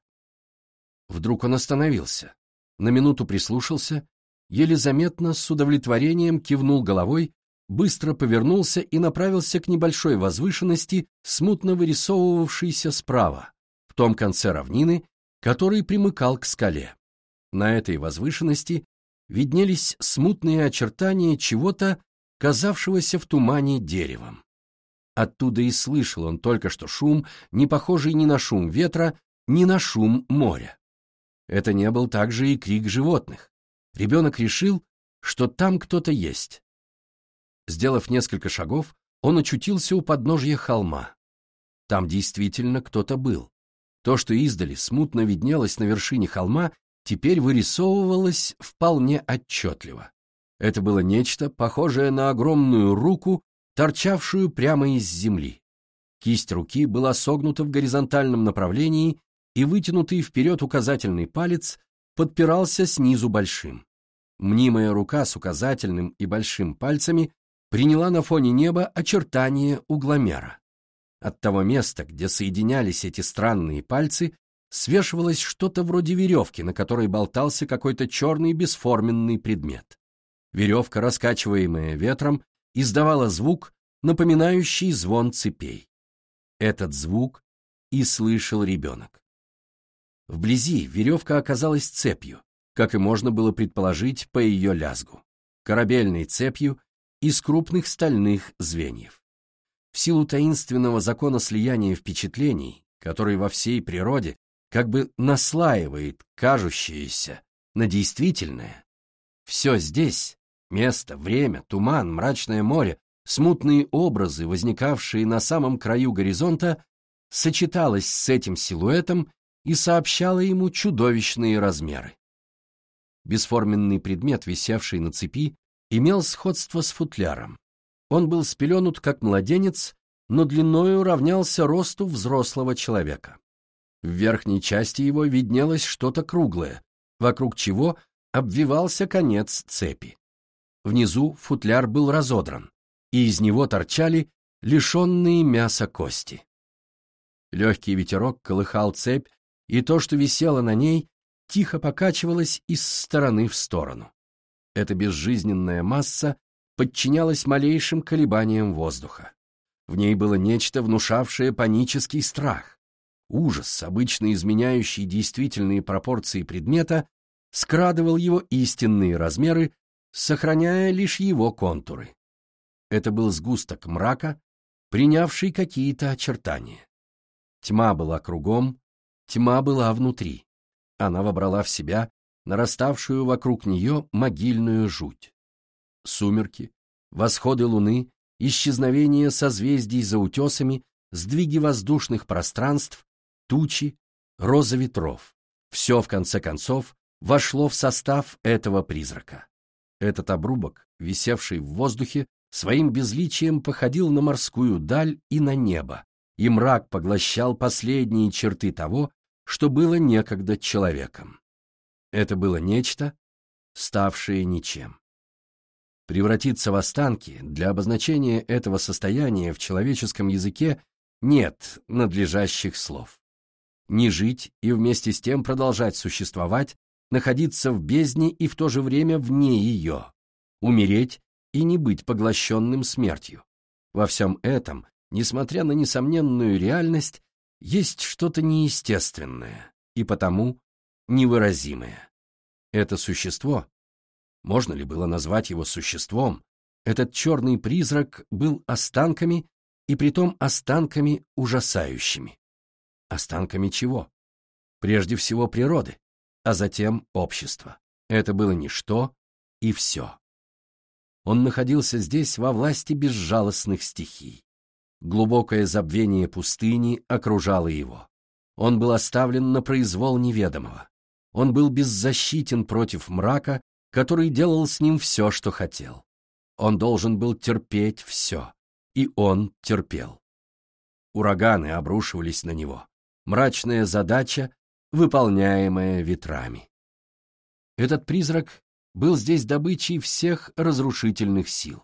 Вдруг он остановился, на минуту прислушался, еле заметно, с удовлетворением кивнул головой, быстро повернулся и направился к небольшой возвышенности, смутно вырисовывавшейся справа, в том конце равнины, который примыкал к скале. На этой возвышенности виднелись смутные очертания чего-то, казавшегося в тумане деревом. Оттуда и слышал он только что шум, не похожий ни на шум ветра, ни на шум моря. Это не был также и крик животных. Ребенок решил, что там кто-то есть. Сделав несколько шагов, он очутился у подножья холма. Там действительно кто-то был. То, что издали смутно виднелось на вершине холма, теперь вырисовывалось вполне отчетливо. Это было нечто, похожее на огромную руку, торчавшую прямо из земли. Кисть руки была согнута в горизонтальном направлении, и вытянутый вперед указательный палец подпирался снизу большим. Мнимая рука с указательным и большим пальцами приняла на фоне неба очертания угломера. От того места, где соединялись эти странные пальцы, свешивалось что-то вроде веревки, на которой болтался какой-то черный бесформенный предмет. Веревка, раскачиваемая ветром, издавала звук, напоминающий звон цепей. Этот звук и слышал ребенок. Вблизи веревка оказалась цепью, как и можно было предположить по ее лязгу, корабельной цепью из крупных стальных звеньев. В силу таинственного закона слияния впечатлений, который во всей природе как бы наслаивает кажущееся на действительное. Все здесь — место, время, туман, мрачное море, смутные образы, возникавшие на самом краю горизонта, сочеталось с этим силуэтом и сообщало ему чудовищные размеры. Бесформенный предмет, висевший на цепи, имел сходство с футляром. Он был спеленут как младенец, но длиною равнялся росту взрослого человека. В верхней части его виднелось что-то круглое, вокруг чего обвивался конец цепи. Внизу футляр был разодран, и из него торчали лишенные мяса кости. Легкий ветерок колыхал цепь, и то, что висело на ней, тихо покачивалось из стороны в сторону. Эта безжизненная масса подчинялась малейшим колебаниям воздуха. В ней было нечто, внушавшее панический страх. Ужас, обычно изменяющий действительные пропорции предмета, скрадывал его истинные размеры, сохраняя лишь его контуры. Это был сгусток мрака, принявший какие-то очертания. Тьма была кругом, тьма была внутри. Она вобрала в себя нараставшую вокруг нее могильную жуть. Сумерки, восходы луны, исчезновение созвездий за утесами, сдвиги воздушных пространств тучи, роза ветров. Все, в конце концов, вошло в состав этого призрака. Этот обрубок, висевший в воздухе, своим безличием походил на морскую даль и на небо, и мрак поглощал последние черты того, что было некогда человеком. Это было нечто, ставшее ничем. Превратиться в останки для обозначения этого состояния в человеческом языке нет надлежащих слов не жить и вместе с тем продолжать существовать, находиться в бездне и в то же время вне ее, умереть и не быть поглощенным смертью. Во всем этом, несмотря на несомненную реальность, есть что-то неестественное и потому невыразимое. Это существо, можно ли было назвать его существом, этот черный призрак был останками и притом останками ужасающими. Останками чего? Прежде всего природы, а затем общества. Это было ничто и все. Он находился здесь во власти безжалостных стихий. Глубокое забвение пустыни окружало его. Он был оставлен на произвол неведомого. Он был беззащитен против мрака, который делал с ним все, что хотел. Он должен был терпеть все, и он терпел. Ураганы обрушивались на него. Мрачная задача, выполняемая ветрами. Этот призрак был здесь добычей всех разрушительных сил.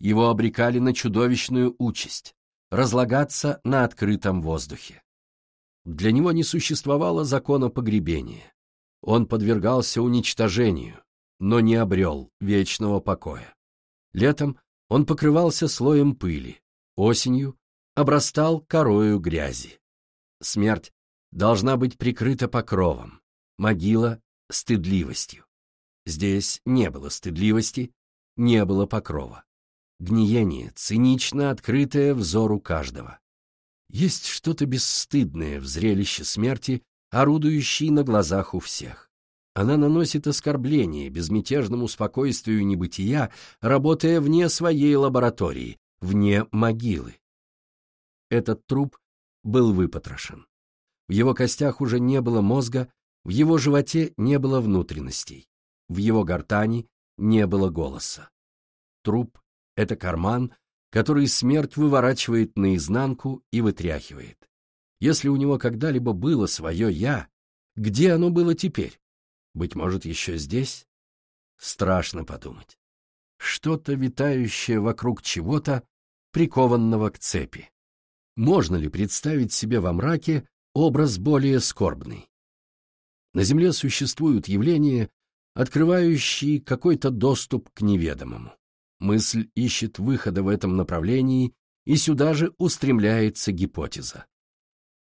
Его обрекали на чудовищную участь — разлагаться на открытом воздухе. Для него не существовало закона погребения. Он подвергался уничтожению, но не обрел вечного покоя. Летом он покрывался слоем пыли, осенью обрастал корою грязи. Смерть должна быть прикрыта покровом, могила — стыдливостью. Здесь не было стыдливости, не было покрова. Гниение, цинично открытое взору каждого. Есть что-то бесстыдное в зрелище смерти, орудующей на глазах у всех. Она наносит оскорбление безмятежному спокойствию небытия, работая вне своей лаборатории, вне могилы. Этот труп был выпотрошен. В его костях уже не было мозга, в его животе не было внутренностей, в его гортани не было голоса. Труп — это карман, который смерть выворачивает наизнанку и вытряхивает. Если у него когда-либо было свое «я», где оно было теперь? Быть может, еще здесь? Страшно подумать. Что-то витающее вокруг чего-то, прикованного к цепи. Можно ли представить себе во мраке образ более скорбный? На Земле существуют явления, открывающие какой-то доступ к неведомому. Мысль ищет выхода в этом направлении, и сюда же устремляется гипотеза.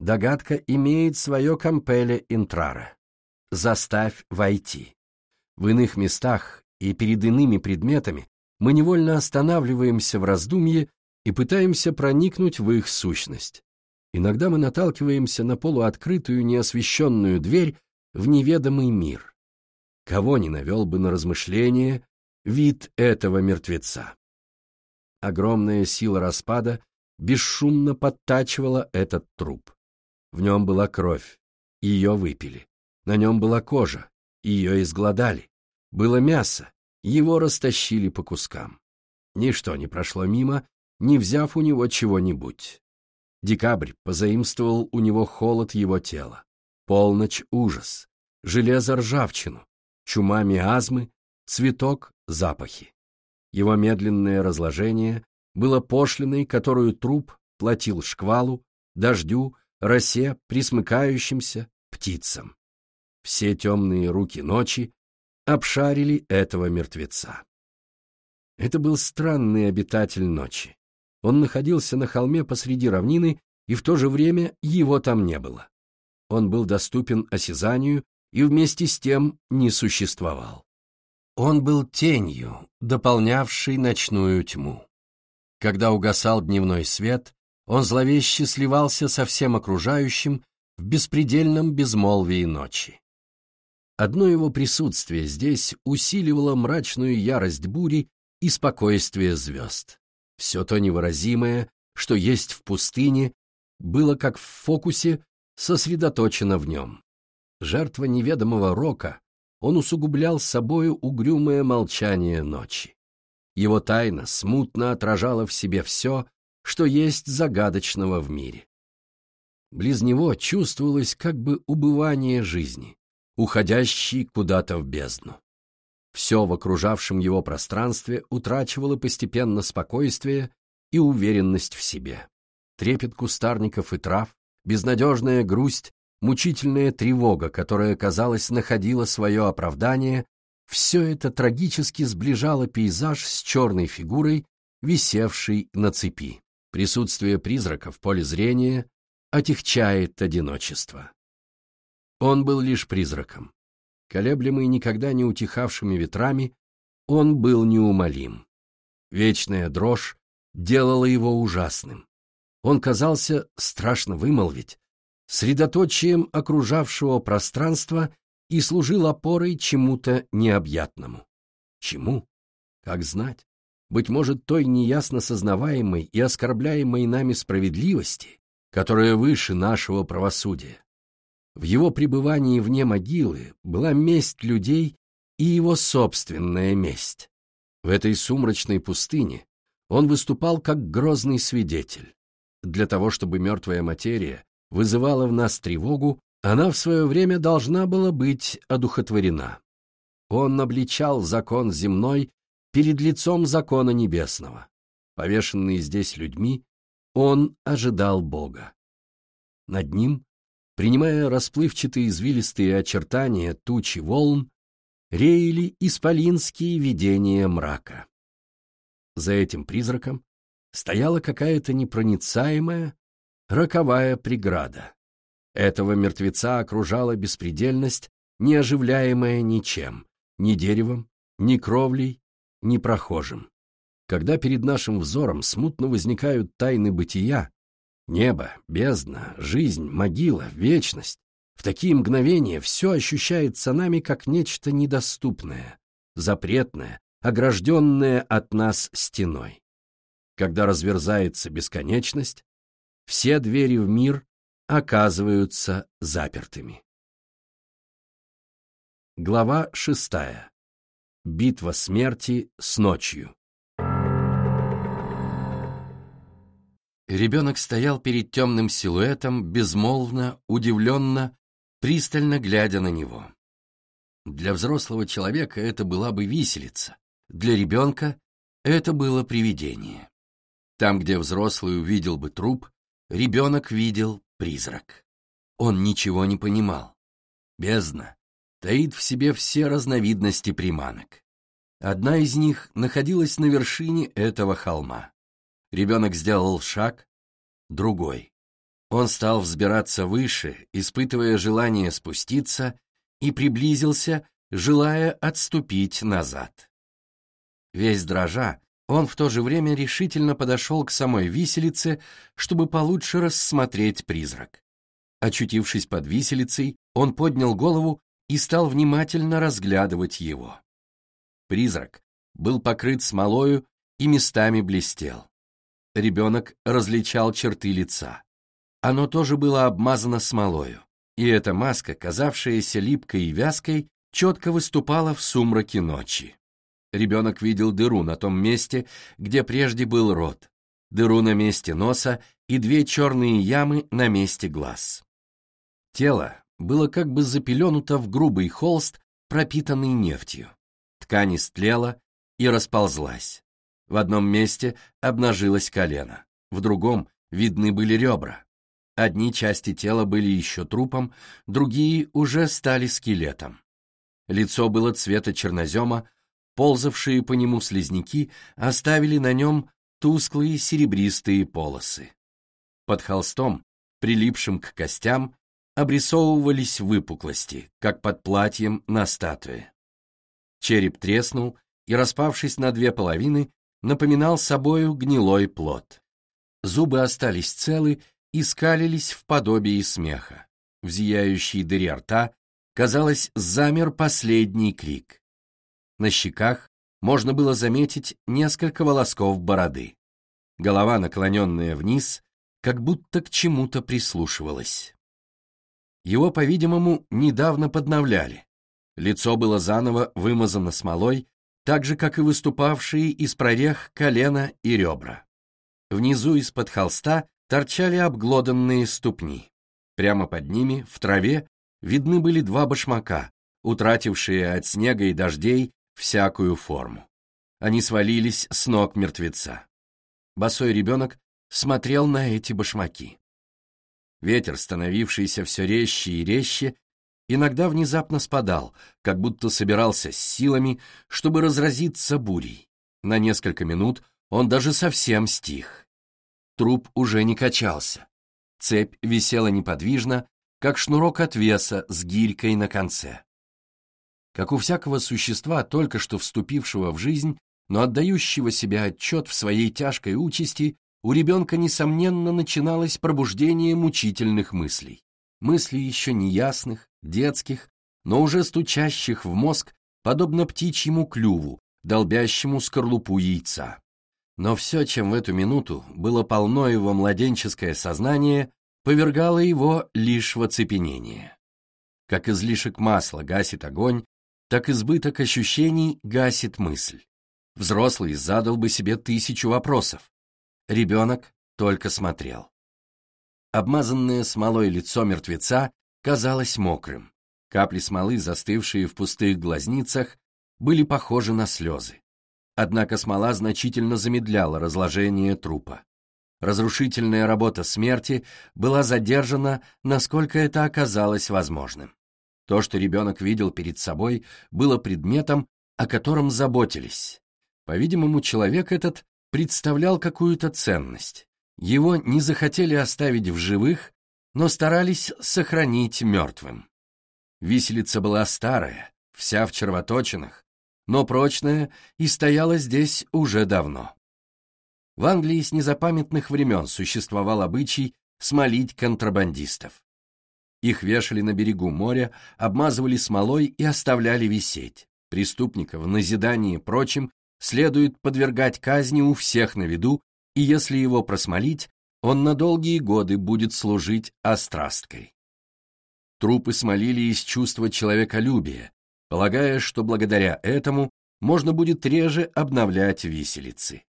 Догадка имеет свое компеле интрара. Заставь войти. В иных местах и перед иными предметами мы невольно останавливаемся в раздумье и пытаемся проникнуть в их сущность. Иногда мы наталкиваемся на полуоткрытую неосвещенную дверь в неведомый мир. Кого не навел бы на размышление вид этого мертвеца. Огромная сила распада бесшумно подтачивала этот труп. В нем была кровь, ее выпили. На нем была кожа, ее изгладали. Было мясо, его растащили по кускам. Ничто не прошло мимо, не взяв у него чего-нибудь. Декабрь позаимствовал у него холод его тела. Полночь — ужас, железо — ржавчину, чума миазмы, цветок запахи. Его медленное разложение было пошлиной, которую труп платил шквалу, дождю, росе, присмыкающимся, птицам. Все темные руки ночи обшарили этого мертвеца. Это был странный обитатель ночи. Он находился на холме посреди равнины, и в то же время его там не было. Он был доступен осязанию и вместе с тем не существовал. Он был тенью, дополнявшей ночную тьму. Когда угасал дневной свет, он зловеще сливался со всем окружающим в беспредельном безмолвии ночи. Одно его присутствие здесь усиливало мрачную ярость бури и спокойствие звезд. Все то невыразимое, что есть в пустыне, было как в фокусе сосредоточено в нем. Жертва неведомого рока, он усугублял собою угрюмое молчание ночи. Его тайна смутно отражала в себе все, что есть загадочного в мире. Близ него чувствовалось как бы убывание жизни, уходящей куда-то в бездну. Все в окружавшем его пространстве утрачивало постепенно спокойствие и уверенность в себе. Трепет кустарников и трав, безнадежная грусть мучительная тревога, которая, казалось, находила свое оправдание, все это трагически сближало пейзаж с черной фигурой, висевшей на цепи. Присутствие призрака в поле зрения отягчает одиночество. Он был лишь призраком. Колеблемый никогда не утихавшими ветрами, он был неумолим. Вечная дрожь делала его ужасным. Он казался, страшно вымолвить, средоточием окружавшего пространства и служил опорой чему-то необъятному. Чему? Как знать? Быть может, той неясно сознаваемой и оскорбляемой нами справедливости, которая выше нашего правосудия. В его пребывании вне могилы была месть людей и его собственная месть. В этой сумрачной пустыне он выступал как грозный свидетель. Для того, чтобы мертвая материя вызывала в нас тревогу, она в свое время должна была быть одухотворена. Он обличал закон земной перед лицом закона небесного. Повешенный здесь людьми, он ожидал Бога. Над ним, принимая расплывчатые извилистые очертания тучи волн, реяли исполинские видения мрака. За этим призраком стояла какая-то непроницаемая, роковая преграда. Этого мертвеца окружала беспредельность, не оживляемая ничем, ни деревом, ни кровлей, ни прохожим. Когда перед нашим взором смутно возникают тайны бытия, небо, бездна, жизнь, могила, вечность, в такие мгновения все ощущается нами как нечто недоступное, запретное, огражденное от нас стеной. Когда разверзается бесконечность, все двери в мир оказываются запертыми. Глава шестая. Битва смерти с ночью. Ребенок стоял перед темным силуэтом, безмолвно, удивленно, пристально глядя на него. Для взрослого человека это была бы виселица, для ребенка это было привидение. Там, где взрослый увидел бы труп, ребенок видел призрак. Он ничего не понимал. Бездна таит в себе все разновидности приманок. Одна из них находилась на вершине этого холма. Ребенок сделал шаг, другой. Он стал взбираться выше, испытывая желание спуститься, и приблизился, желая отступить назад. Весь дрожа, он в то же время решительно подошел к самой виселице, чтобы получше рассмотреть призрак. Очутившись под виселицей, он поднял голову и стал внимательно разглядывать его. Призрак был покрыт смолою и местами блестел. Ребенок различал черты лица. Оно тоже было обмазано смолою, и эта маска, казавшаяся липкой и вязкой, четко выступала в сумраке ночи. Ребенок видел дыру на том месте, где прежде был рот, дыру на месте носа и две черные ямы на месте глаз. Тело было как бы запеленуто в грубый холст, пропитанный нефтью. Ткань истлела и расползлась. В одном месте обнажилось колено, в другом видны были ребра. Одни части тела были еще трупом, другие уже стали скелетом. Лицо было цвета чернозема, ползавшие по нему слизняки оставили на нем тусклые серебристые полосы. Под холстом, прилипшим к костям, обрисовывались выпуклости, как под платьем на статуе. Череп треснул и, распавшись на две половины, напоминал собою гнилой плод. Зубы остались целы и скалились в подобии смеха. В зияющей дыре рта, казалось, замер последний крик. На щеках можно было заметить несколько волосков бороды. Голова, наклоненная вниз, как будто к чему-то прислушивалась. Его, по-видимому, недавно подновляли. Лицо было заново вымазано смолой, так же, как и выступавшие из прорех колено и ребра. Внизу из-под холста торчали обглоданные ступни. Прямо под ними, в траве, видны были два башмака, утратившие от снега и дождей всякую форму. Они свалились с ног мертвеца. Босой ребенок смотрел на эти башмаки. Ветер, становившийся все резче и резче, иногда внезапно спадал, как будто собирался с силами, чтобы разразиться бурей. На несколько минут он даже совсем стих. Труп уже не качался. Цепь висела неподвижно, как шнурок от веса с гирькой на конце. Как у всякого существа, только что вступившего в жизнь, но отдающего себе отчет в своей тяжкой участи, у ребенка, несомненно, начиналось пробуждение мучительных мыслей. мыслей еще неясных, детских, но уже стучащих в мозг, подобно птичьему клюву, долбящему скорлупу яйца. Но все, чем в эту минуту было полно его младенческое сознание, повергало его лишь в оцепенение. Как излишек масла гасит огонь, так избыток ощущений гасит мысль. Взрослый задал бы себе тысячу вопросов. Ребенок только смотрел. Обмазанное смолой лицо мертвеца казалось мокрым. Капли смолы, застывшие в пустых глазницах, были похожи на слезы. Однако смола значительно замедляла разложение трупа. Разрушительная работа смерти была задержана, насколько это оказалось возможным. То, что ребенок видел перед собой, было предметом, о котором заботились. По-видимому, человек этот представлял какую-то ценность. Его не захотели оставить в живых, но старались сохранить мертвым. Виселица была старая, вся в червоточинах, но прочная и стояла здесь уже давно. В Англии с незапамятных времен существовал обычай смолить контрабандистов. Их вешали на берегу моря, обмазывали смолой и оставляли висеть. Преступников в назидании прочим следует подвергать казни у всех на виду, и если его просмолить, он на долгие годы будет служить острасткой. Трупы смолили из чувства человеколюбия, полагая, что благодаря этому можно будет реже обновлять виселицы.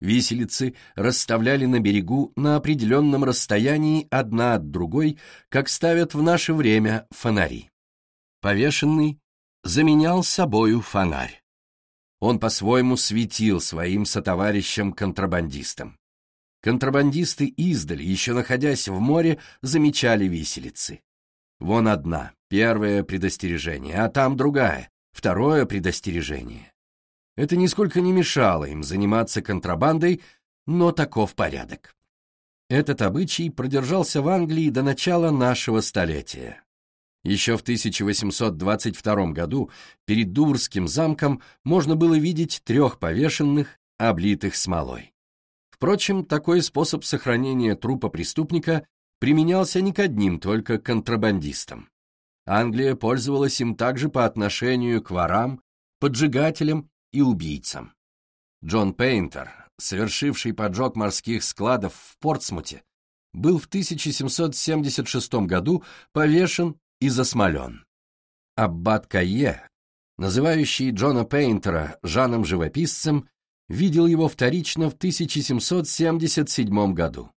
Виселицы расставляли на берегу на определенном расстоянии одна от другой, как ставят в наше время фонари. Повешенный заменял собою фонарь. Он по-своему светил своим сотоварищам-контрабандистам. Контрабандисты издали, еще находясь в море, замечали виселицы. Вон одна, первое предостережение, а там другая, второе предостережение. Это нисколько не мешало им заниматься контрабандой, но таков порядок. Этот обычай продержался в Англии до начала нашего столетия. Еще в 1822 году перед Дурским замком можно было видеть трех повешенных, облитых смолой. Впрочем, такой способ сохранения трупа преступника применялся не к одним только контрабандистам. Англия пользовалась им также по отношению к ворам, поджигателям и убийцам. Джон Пейнтер, совершивший поджог морских складов в Портсмуте, был в 1776 году повешен и засмолен. Аббат Кайе, называющий Джона Пейнтера Жаном-живописцем, видел его вторично в 1777 году.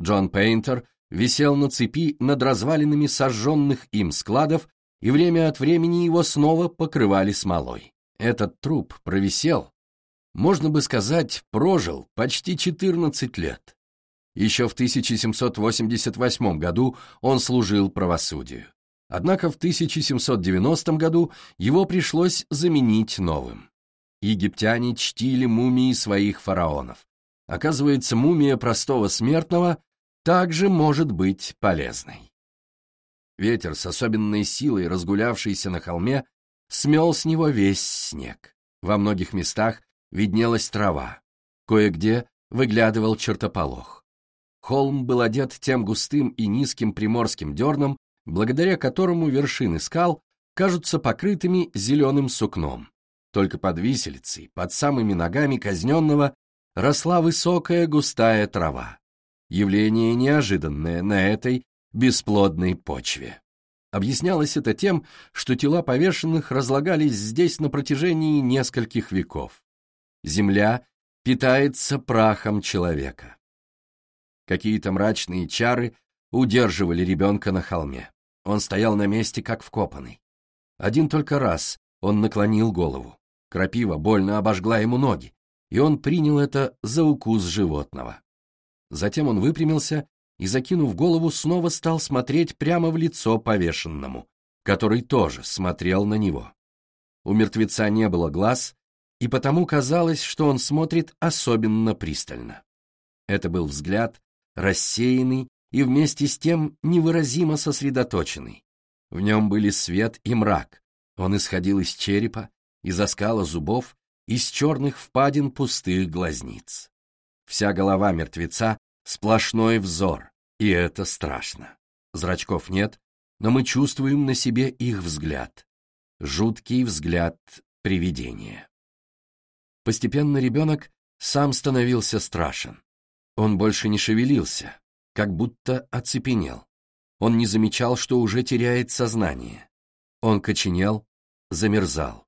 Джон Пейнтер висел на цепи над развалинами сожженных им складов, и время от времени его снова покрывали смолой. Этот труп провисел, можно бы сказать, прожил почти 14 лет. Еще в 1788 году он служил правосудию. Однако в 1790 году его пришлось заменить новым. Египтяне чтили мумии своих фараонов. Оказывается, мумия простого смертного также может быть полезной. Ветер с особенной силой, разгулявшийся на холме, смел с него весь снег. Во многих местах виднелась трава, кое-где выглядывал чертополох. Холм был одет тем густым и низким приморским дерном, благодаря которому вершины скал кажутся покрытыми зеленым сукном. Только под виселицей, под самыми ногами казненного, росла высокая густая трава явление неожиданное на этой бесплодной почве. Объяснялось это тем, что тела повешенных разлагались здесь на протяжении нескольких веков. Земля питается прахом человека. Какие-то мрачные чары удерживали ребенка на холме. Он стоял на месте, как вкопанный. Один только раз он наклонил голову. Крапива больно обожгла ему ноги, и он принял это за укус животного. Затем он выпрямился и, закинув голову, снова стал смотреть прямо в лицо повешенному, который тоже смотрел на него. У мертвеца не было глаз, и потому казалось, что он смотрит особенно пристально. Это был взгляд, рассеянный и вместе с тем невыразимо сосредоточенный. В нем были свет и мрак. Он исходил из черепа, из оскала зубов, из черных впадин пустых глазниц. Вся голова мертвеца — сплошной взор, и это страшно. Зрачков нет, но мы чувствуем на себе их взгляд. Жуткий взгляд привидения. Постепенно ребенок сам становился страшен. Он больше не шевелился, как будто оцепенел. Он не замечал, что уже теряет сознание. Он коченел, замерзал.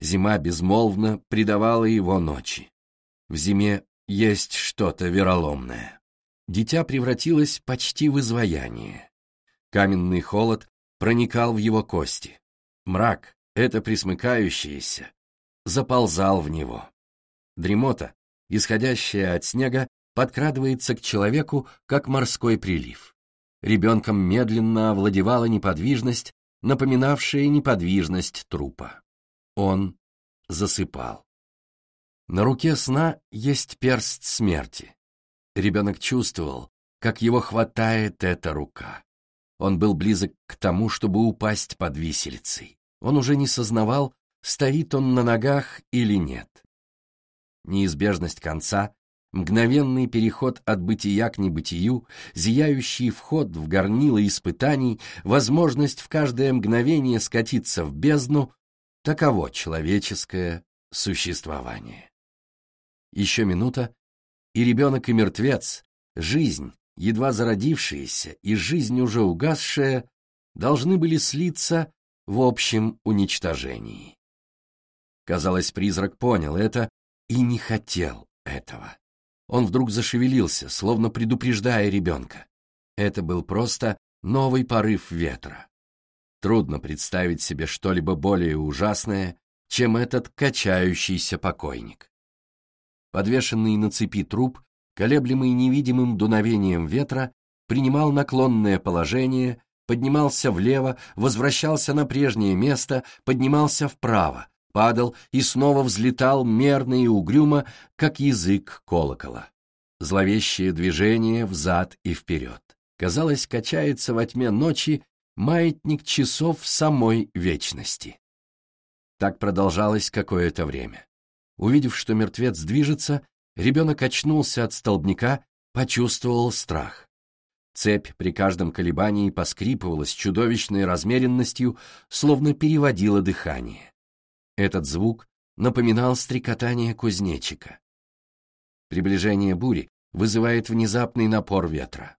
Зима безмолвно предавала его ночи. В зиме есть что-то вероломное. Дитя превратилось почти в изваяние. Каменный холод проникал в его кости. Мрак, это присмыкающееся, заползал в него. Дремота, исходящая от снега, подкрадывается к человеку, как морской прилив. Ребенком медленно овладевала неподвижность, напоминавшая неподвижность трупа. Он засыпал. На руке сна есть перст смерти. Ребенок чувствовал, как его хватает эта рука. Он был близок к тому, чтобы упасть под виселицей. Он уже не сознавал, стоит он на ногах или нет. Неизбежность конца, мгновенный переход от бытия к небытию, зияющий вход в горнило испытаний, возможность в каждое мгновение скатиться в бездну — таково человеческое существование. Еще минута, и ребенок и мертвец, жизнь, едва зародившаяся и жизнь уже угасшая, должны были слиться в общем уничтожении. Казалось, призрак понял это и не хотел этого. Он вдруг зашевелился, словно предупреждая ребенка. Это был просто новый порыв ветра. Трудно представить себе что-либо более ужасное, чем этот качающийся покойник. Подвешенный на цепи труп, колеблемый невидимым дуновением ветра, принимал наклонное положение, поднимался влево, возвращался на прежнее место, поднимался вправо, падал и снова взлетал мерно и угрюмо, как язык колокола. Зловещее движение взад и вперед. Казалось, качается во тьме ночи маятник часов самой вечности. Так продолжалось какое-то время. Увидев, что мертвец движется, ребенок очнулся от столбняка, почувствовал страх. Цепь при каждом колебании поскрипывала с чудовищной размеренностью, словно переводила дыхание. Этот звук напоминал стрекотание кузнечика. Приближение бури вызывает внезапный напор ветра.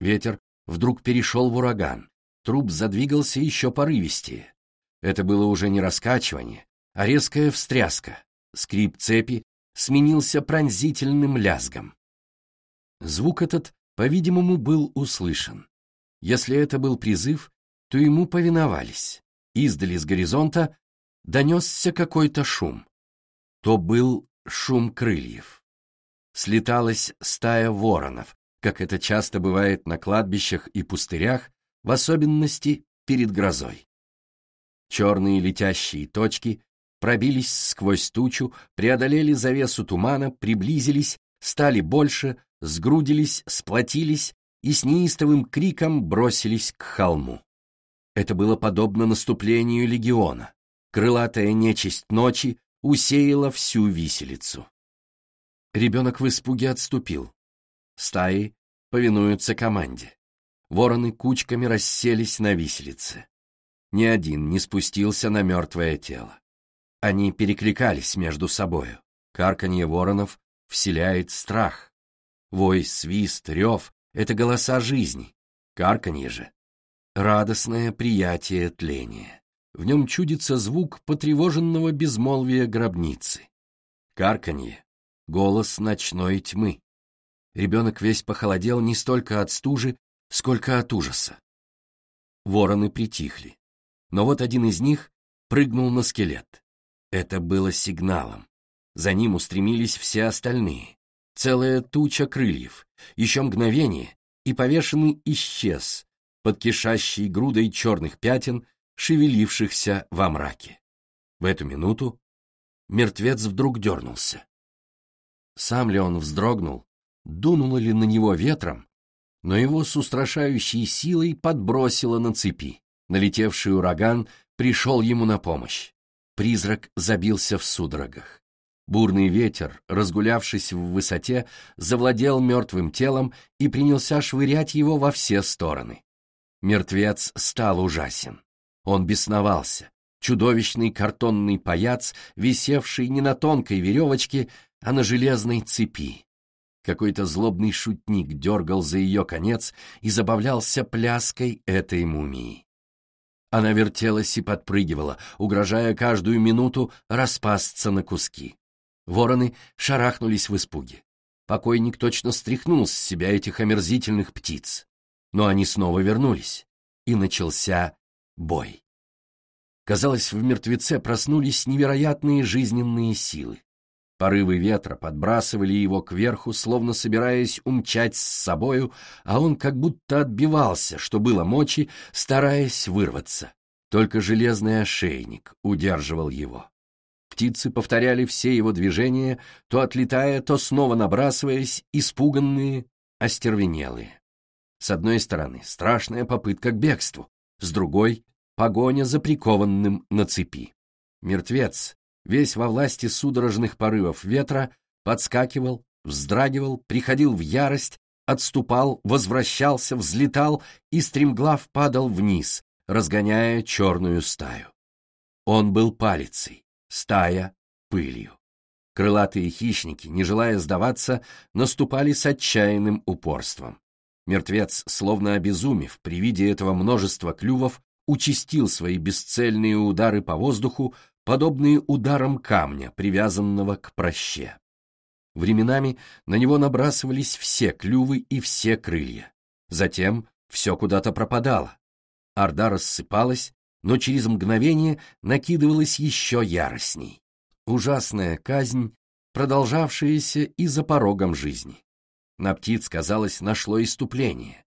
Ветер вдруг перешел в ураган, труп задвигался еще порывистее. Это было уже не раскачивание, а резкая встряска. Скрип цепи сменился пронзительным лязгом. Звук этот, по-видимому, был услышан. Если это был призыв, то ему повиновались. Издали с горизонта донесся какой-то шум. То был шум крыльев. Слеталась стая воронов, как это часто бывает на кладбищах и пустырях, в особенности перед грозой. Черные летящие точки пробились сквозь тучу, преодолели завесу тумана, приблизились, стали больше, сгрудились, сплотились и с неистовым криком бросились к холму. Это было подобно наступлению легиона. Крылатая нечисть ночи усеяла всю виселицу. Ребенок в испуге отступил. Стаи повинуются команде. Вороны кучками расселись на виселице. Ни один не спустился на мертвое тело. Они перекликались между собою. Карканье воронов вселяет страх. Вой, свист, рев — это голоса жизни. Карканье же — радостное приятие тления. В нем чудится звук потревоженного безмолвия гробницы. Карканье — голос ночной тьмы. Ребенок весь похолодел не столько от стужи, сколько от ужаса. Вороны притихли. Но вот один из них прыгнул на скелет. Это было сигналом. За ним устремились все остальные. Целая туча крыльев. Еще мгновение, и повешенный исчез под кишащей грудой черных пятен, шевелившихся во мраке. В эту минуту мертвец вдруг дернулся. Сам ли он вздрогнул, дунуло ли на него ветром, но его с устрашающей силой подбросило на цепи. Налетевший ураган пришел ему на помощь. Призрак забился в судорогах. Бурный ветер, разгулявшись в высоте, завладел мертвым телом и принялся швырять его во все стороны. Мертвец стал ужасен. Он бесновался. Чудовищный картонный паяц, висевший не на тонкой веревочке, а на железной цепи. Какой-то злобный шутник дергал за ее конец и забавлялся пляской этой мумии. Она вертелась и подпрыгивала, угрожая каждую минуту распасться на куски. Вороны шарахнулись в испуге. Покойник точно стряхнул с себя этих омерзительных птиц. Но они снова вернулись, и начался бой. Казалось, в мертвеце проснулись невероятные жизненные силы. Порывы ветра подбрасывали его кверху, словно собираясь умчать с собою, а он как будто отбивался, что было мочи, стараясь вырваться. Только железный ошейник удерживал его. Птицы повторяли все его движения, то отлетая, то снова набрасываясь, испуганные, остервенелые. С одной стороны, страшная попытка к бегству, с другой — погоня за прикованным на цепи. Мертвец, весь во власти судорожных порывов ветра, подскакивал, вздрагивал, приходил в ярость, отступал, возвращался, взлетал и стремглав падал вниз, разгоняя черную стаю. Он был палицей, стая — пылью. Крылатые хищники, не желая сдаваться, наступали с отчаянным упорством. Мертвец, словно обезумев при виде этого множества клювов, участил свои бесцельные удары по воздуху, подобные ударам камня, привязанного к проще. Временами на него набрасывались все клювы и все крылья. Затем все куда-то пропадало. Орда рассыпалась, но через мгновение накидывалась еще яростней. Ужасная казнь, продолжавшаяся и за порогом жизни. На птиц, казалось, нашло иступление.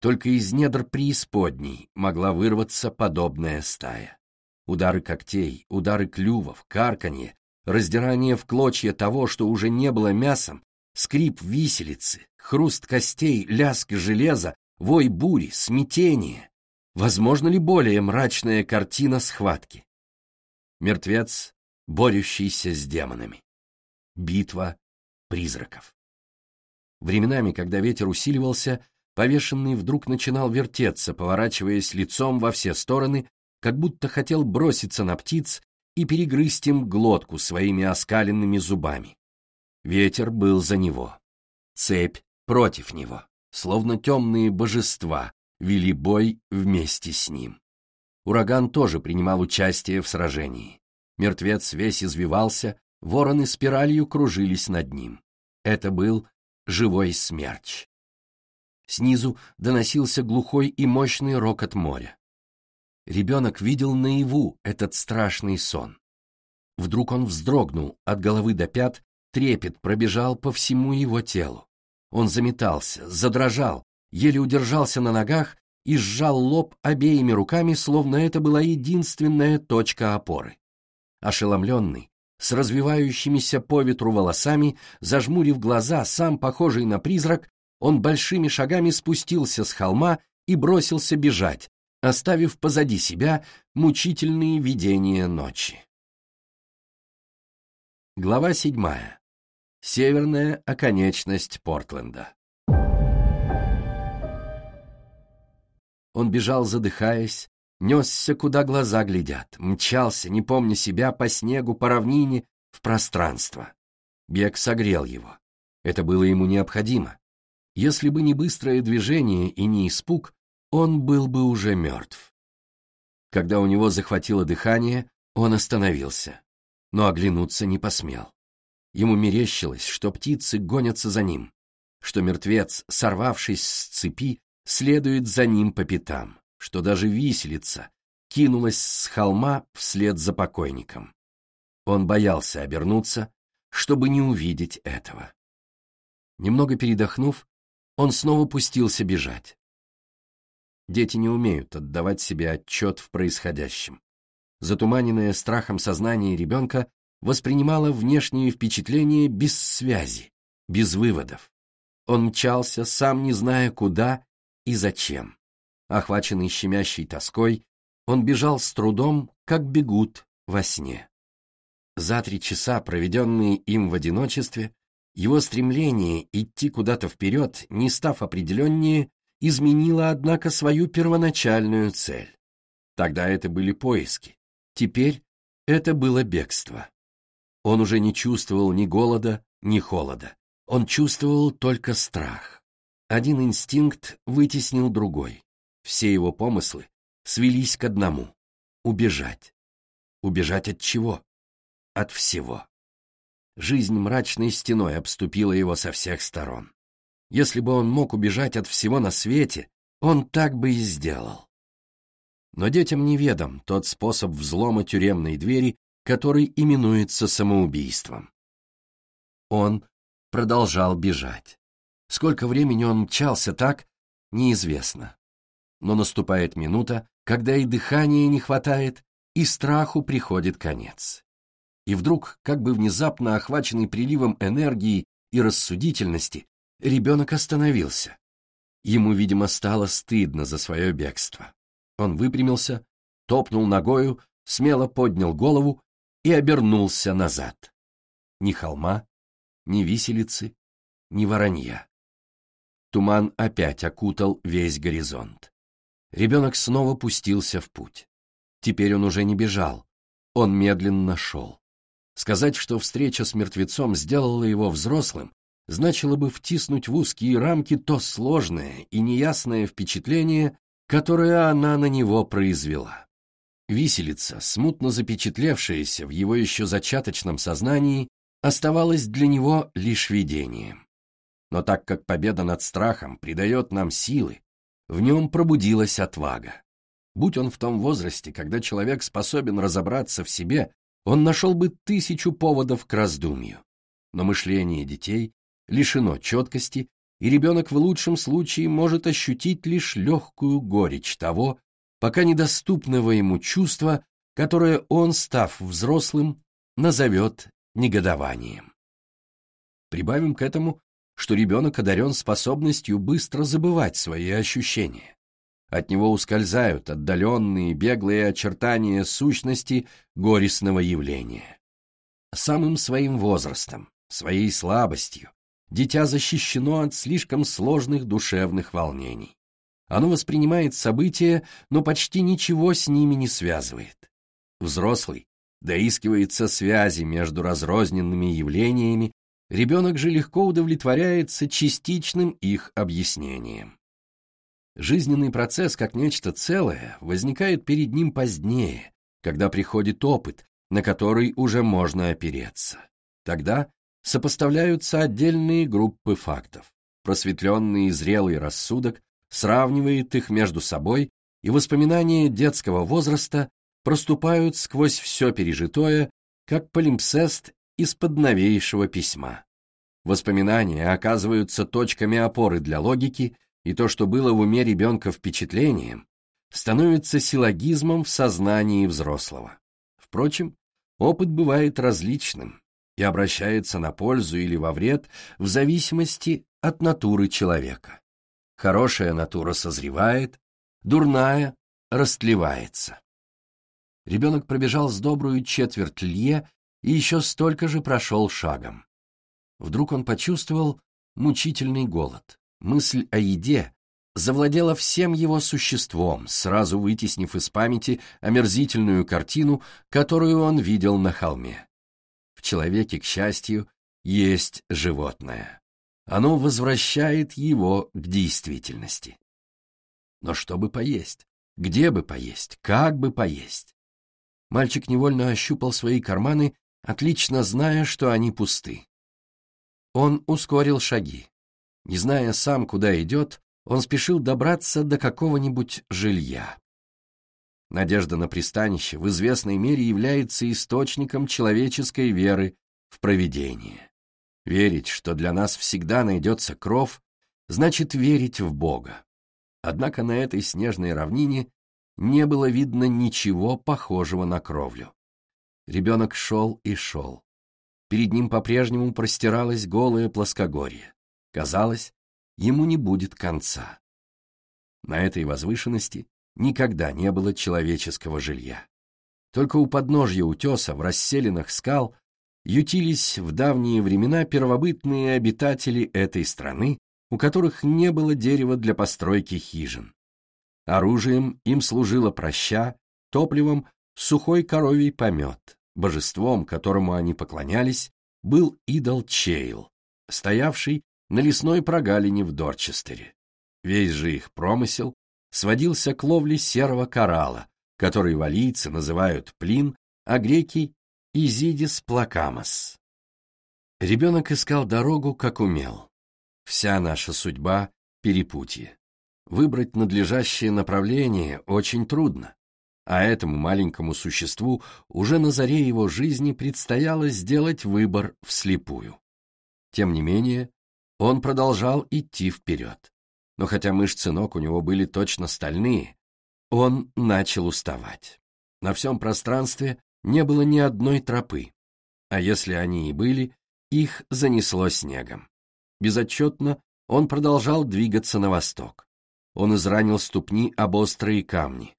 Только из недр преисподней могла вырваться подобная стая. Удары когтей, удары клювов, карканье, раздирание в клочья того, что уже не было мясом, скрип виселицы, хруст костей, лязг железа, вой бури, смятение. Возможно ли более мрачная картина схватки? Мертвец, борющийся с демонами. Битва призраков. Временами, когда ветер усиливался, повешенный вдруг начинал вертеться, поворачиваясь лицом во все стороны, как будто хотел броситься на птиц и перегрызть им глотку своими оскаленными зубами. Ветер был за него. Цепь против него, словно темные божества, вели бой вместе с ним. Ураган тоже принимал участие в сражении. Мертвец весь извивался, вороны спиралью кружились над ним. Это был живой смерч. Снизу доносился глухой и мощный рокот моря. Ребенок видел наяву этот страшный сон. Вдруг он вздрогнул от головы до пят, трепет пробежал по всему его телу. Он заметался, задрожал, еле удержался на ногах и сжал лоб обеими руками, словно это была единственная точка опоры. Ошеломленный, с развивающимися по ветру волосами, зажмурив глаза, сам похожий на призрак, он большими шагами спустился с холма и бросился бежать, оставив позади себя мучительные видения ночи. Глава седьмая. Северная оконечность Портленда. Он бежал, задыхаясь, несся, куда глаза глядят, мчался, не помня себя, по снегу, по равнине, в пространство. Бег согрел его. Это было ему необходимо. Если бы не быстрое движение и не испуг, он был бы уже мертв. Когда у него захватило дыхание, он остановился, но оглянуться не посмел. Ему мерещилось, что птицы гонятся за ним, что мертвец, сорвавшись с цепи, следует за ним по пятам, что даже виселица кинулась с холма вслед за покойником. Он боялся обернуться, чтобы не увидеть этого. Немного передохнув, он снова пустился бежать. Дети не умеют отдавать себе отчет в происходящем. Затуманенное страхом сознание ребенка воспринимало внешние впечатления без связи, без выводов. Он мчался, сам не зная куда и зачем. Охваченный щемящей тоской, он бежал с трудом, как бегут во сне. За три часа, проведенные им в одиночестве, его стремление идти куда-то вперед, не став определеннее, изменила, однако, свою первоначальную цель. Тогда это были поиски, теперь это было бегство. Он уже не чувствовал ни голода, ни холода. Он чувствовал только страх. Один инстинкт вытеснил другой. Все его помыслы свелись к одному — убежать. Убежать от чего? От всего. Жизнь мрачной стеной обступила его со всех сторон. Если бы он мог убежать от всего на свете, он так бы и сделал. Но детям неведом тот способ взлома тюремной двери, который именуется самоубийством. Он продолжал бежать. Сколько времени он мчался так, неизвестно. Но наступает минута, когда и дыхания не хватает, и страху приходит конец. И вдруг, как бы внезапно охваченный приливом энергии и рассудительности, ребенок остановился. Ему, видимо, стало стыдно за свое бегство. Он выпрямился, топнул ногою, смело поднял голову и обернулся назад. Ни холма, ни виселицы, ни воронья. Туман опять окутал весь горизонт. Ребенок снова пустился в путь. Теперь он уже не бежал, он медленно шел. Сказать, что встреча с мертвецом сделала его взрослым, значило бы втиснуть в узкие рамки то сложное и неясное впечатление, которое она на него произвела. Виселица, смутно запечатлевшаяся в его еще зачаточном сознании, оставалась для него лишь видением. Но так как победа над страхом придает нам силы, в нем пробудилась отвага. Будь он в том возрасте, когда человек способен разобраться в себе, он нашел бы тысячу поводов к раздумью. Но мышление детей лишено четкости, и ребенок в лучшем случае может ощутить лишь легкую горечь того, пока недоступного ему чувства, которое он, став взрослым, назовет негодованием. Прибавим к этому, что ребенок одарен способностью быстро забывать свои ощущения. От него ускользают отдаленные беглые очертания сущности горестного явления. Самым своим возрастом, своей слабостью, дитя защищено от слишком сложных душевных волнений. Оно воспринимает события, но почти ничего с ними не связывает. Взрослый доискивается связи между разрозненными явлениями, ребенок же легко удовлетворяется частичным их объяснением. Жизненный процесс, как нечто целое, возникает перед ним позднее, когда приходит опыт, на который уже можно опереться. Тогда сопоставляются отдельные группы фактов. Просветленный и зрелый рассудок сравнивает их между собой, и воспоминания детского возраста проступают сквозь все пережитое, как полимпсест из-под новейшего письма. Воспоминания оказываются точками опоры для логики, и то, что было в уме ребенка впечатлением, становится силлогизмом в сознании взрослого. Впрочем, опыт бывает различным и обращается на пользу или во вред в зависимости от натуры человека. Хорошая натура созревает, дурная растлевается. Ребенок пробежал с добрую четверть лье и еще столько же прошел шагом. Вдруг он почувствовал мучительный голод. Мысль о еде завладела всем его существом, сразу вытеснив из памяти омерзительную картину, которую он видел на холме. В человеке, к счастью, есть животное. Оно возвращает его к действительности. Но что бы поесть? Где бы поесть? Как бы поесть? Мальчик невольно ощупал свои карманы, отлично зная, что они пусты. Он ускорил шаги. Не зная сам, куда идет, он спешил добраться до какого-нибудь жилья. Надежда на пристанище в известной мере является источником человеческой веры в провидение. Верить, что для нас всегда найдется кров, значит верить в Бога. Однако на этой снежной равнине не было видно ничего похожего на кровлю. Ребенок шел и шел. Перед ним по-прежнему простиралось голое плоскогорье. Казалось, ему не будет конца. На этой возвышенности никогда не было человеческого жилья. Только у подножья утеса, в расселенных скал, ютились в давние времена первобытные обитатели этой страны, у которых не было дерева для постройки хижин. Оружием им служила проща, топливом — сухой коровий помет, божеством, которому они поклонялись, был идол Чейл, стоявший на лесной прогалине в Дорчестере. Весь же их промысел сводился к ловле серого коралла, который валийцы называют плин, а греки — изидис плакамос. Ребенок искал дорогу, как умел. Вся наша судьба — перепутье. Выбрать надлежащее направление очень трудно, а этому маленькому существу уже на заре его жизни предстояло сделать выбор вслепую. Тем не менее, он продолжал идти вперед. Но хотя мышцы ног у него были точно стальные, он начал уставать. На всем пространстве не было ни одной тропы, а если они и были, их занесло снегом. Безотчетно он продолжал двигаться на восток. Он изранил ступни об острые камни.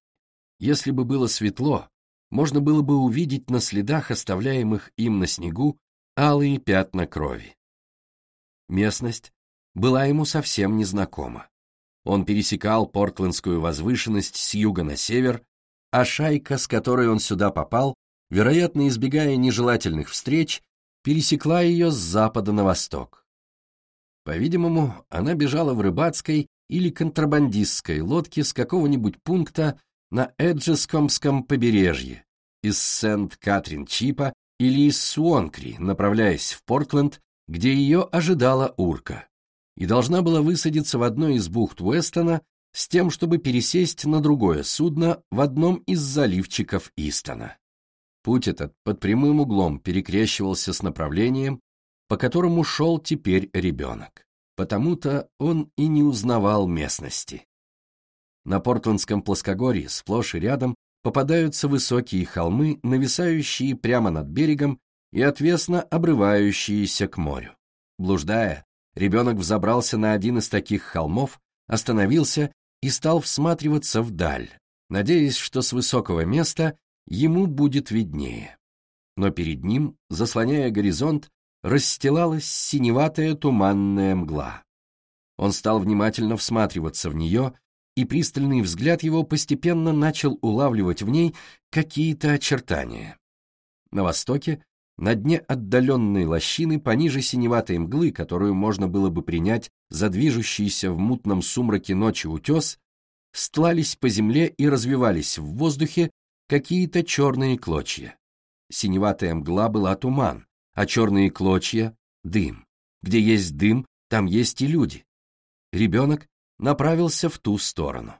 Если бы было светло, можно было бы увидеть на следах, оставляемых им на снегу, алые пятна крови. Местность была ему совсем незнакома. Он пересекал Портлендскую возвышенность с юга на север, а шайка, с которой он сюда попал, вероятно, избегая нежелательных встреч, пересекла ее с запада на восток. По-видимому, она бежала в рыбацкой или контрабандистской лодке с какого-нибудь пункта на Эджескомском побережье, из Сент-Катрин-Чипа или из Суонкри, направляясь в Портленд, где ее ожидала урка, и должна была высадиться в одной из бухт Уэстона с тем, чтобы пересесть на другое судно в одном из заливчиков Истона. Путь этот под прямым углом перекрещивался с направлением, по которому шел теперь ребенок. Потому-то он и не узнавал местности. На Портландском плоскогорье сплошь и рядом попадаются высокие холмы, нависающие прямо над берегом и отвесно обрывающиеся к морю. Блуждая, ребенок взобрался на один из таких холмов, остановился и стал всматриваться вдаль, надеясь, что с высокого места ему будет виднее. Но перед ним, заслоняя горизонт, расстилалась синеватая туманная мгла. Он стал внимательно всматриваться в нее, и пристальный взгляд его постепенно начал улавливать в ней какие-то очертания. На востоке, на дне отдаленной лощины, пониже синеватой мглы, которую можно было бы принять за движущийся в мутном сумраке ночи утес, стлались по земле и развивались в воздухе какие-то черные клочья. Синеватая мгла была туман, а черные клочья — дым. Где есть дым, там есть и люди. Ребенок направился в ту сторону.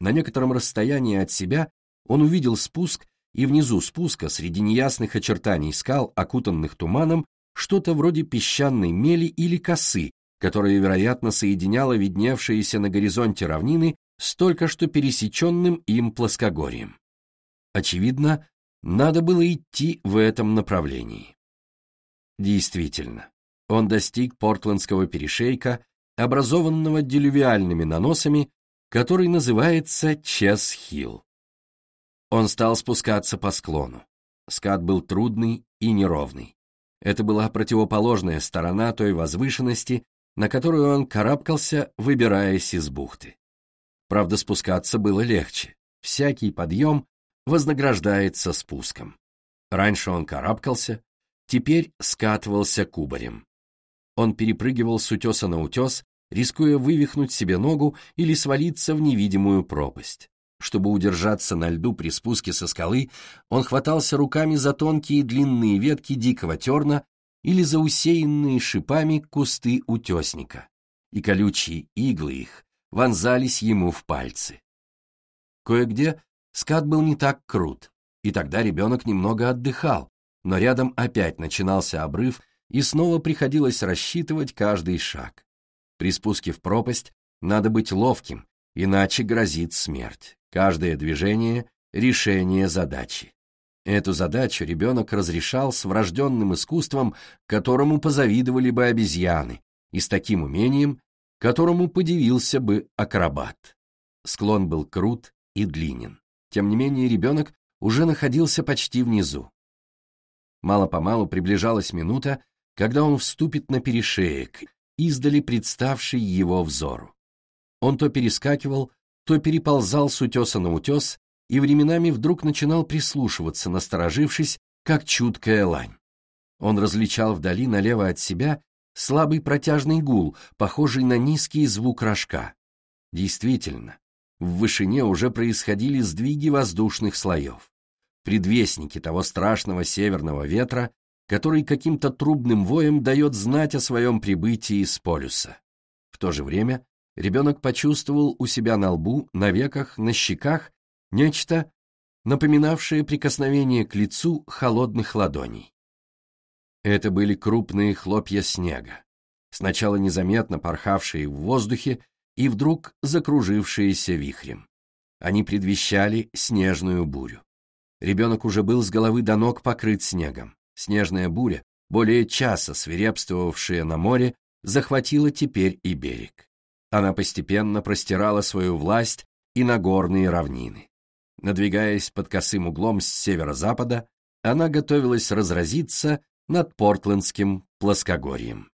На некотором расстоянии от себя он увидел спуск, и внизу спуска, среди неясных очертаний скал, окутанных туманом, что-то вроде песчаной мели или косы, которая, вероятно, соединяла видневшиеся на горизонте равнины с только что пересеченным им плоскогорьем. Очевидно, надо было идти в этом направлении. Действительно, он достиг Портландского перешейка, образованного делювиальными наносами, который называется Чес-Хилл. Он стал спускаться по склону. Скат был трудный и неровный. Это была противоположная сторона той возвышенности, на которую он карабкался, выбираясь из бухты. Правда, спускаться было легче. Всякий подъем вознаграждается спуском. Раньше он карабкался, теперь скатывался кубарем. Он перепрыгивал с утеса на утес, рискуя вывихнуть себе ногу или свалиться в невидимую пропасть. Чтобы удержаться на льду при спуске со скалы, он хватался руками за тонкие длинные ветки дикого терна или за усеянные шипами кусты утесника, и колючие иглы их вонзались ему в пальцы. Кое-где скат был не так крут, и тогда ребенок немного отдыхал, но рядом опять начинался обрыв, и снова приходилось рассчитывать каждый шаг. При спуске в пропасть надо быть ловким, иначе грозит смерть. Каждое движение — решение задачи. Эту задачу ребенок разрешал с врожденным искусством, которому позавидовали бы обезьяны, и с таким умением, которому подивился бы акробат. Склон был крут и длинен. Тем не менее ребенок уже находился почти внизу. Мало-помалу приближалась минута, когда он вступит на перешеек, издали представший его взору. Он то перескакивал, то переползал с утеса на утес и временами вдруг начинал прислушиваться, насторожившись, как чуткая лань. Он различал вдали налево от себя слабый протяжный гул, похожий на низкий звук рожка. Действительно, в вышине уже происходили сдвиги воздушных слоев. Предвестники того страшного северного ветра, который каким-то трубным воем дает знать о своем прибытии с полюса. В то же время ребенок почувствовал у себя на лбу, на веках, на щеках нечто, напоминавшее прикосновение к лицу холодных ладоней. Это были крупные хлопья снега, сначала незаметно порхавшие в воздухе и вдруг закружившиеся вихрем. Они предвещали снежную бурю. Ребенок уже был с головы до ног покрыт снегом. Снежная буря, более часа свирепствовавшая на море, захватила теперь и берег. Она постепенно простирала свою власть и на горные равнины. Надвигаясь под косым углом с северо-запада, она готовилась разразиться над Портлендским плоскогорьем.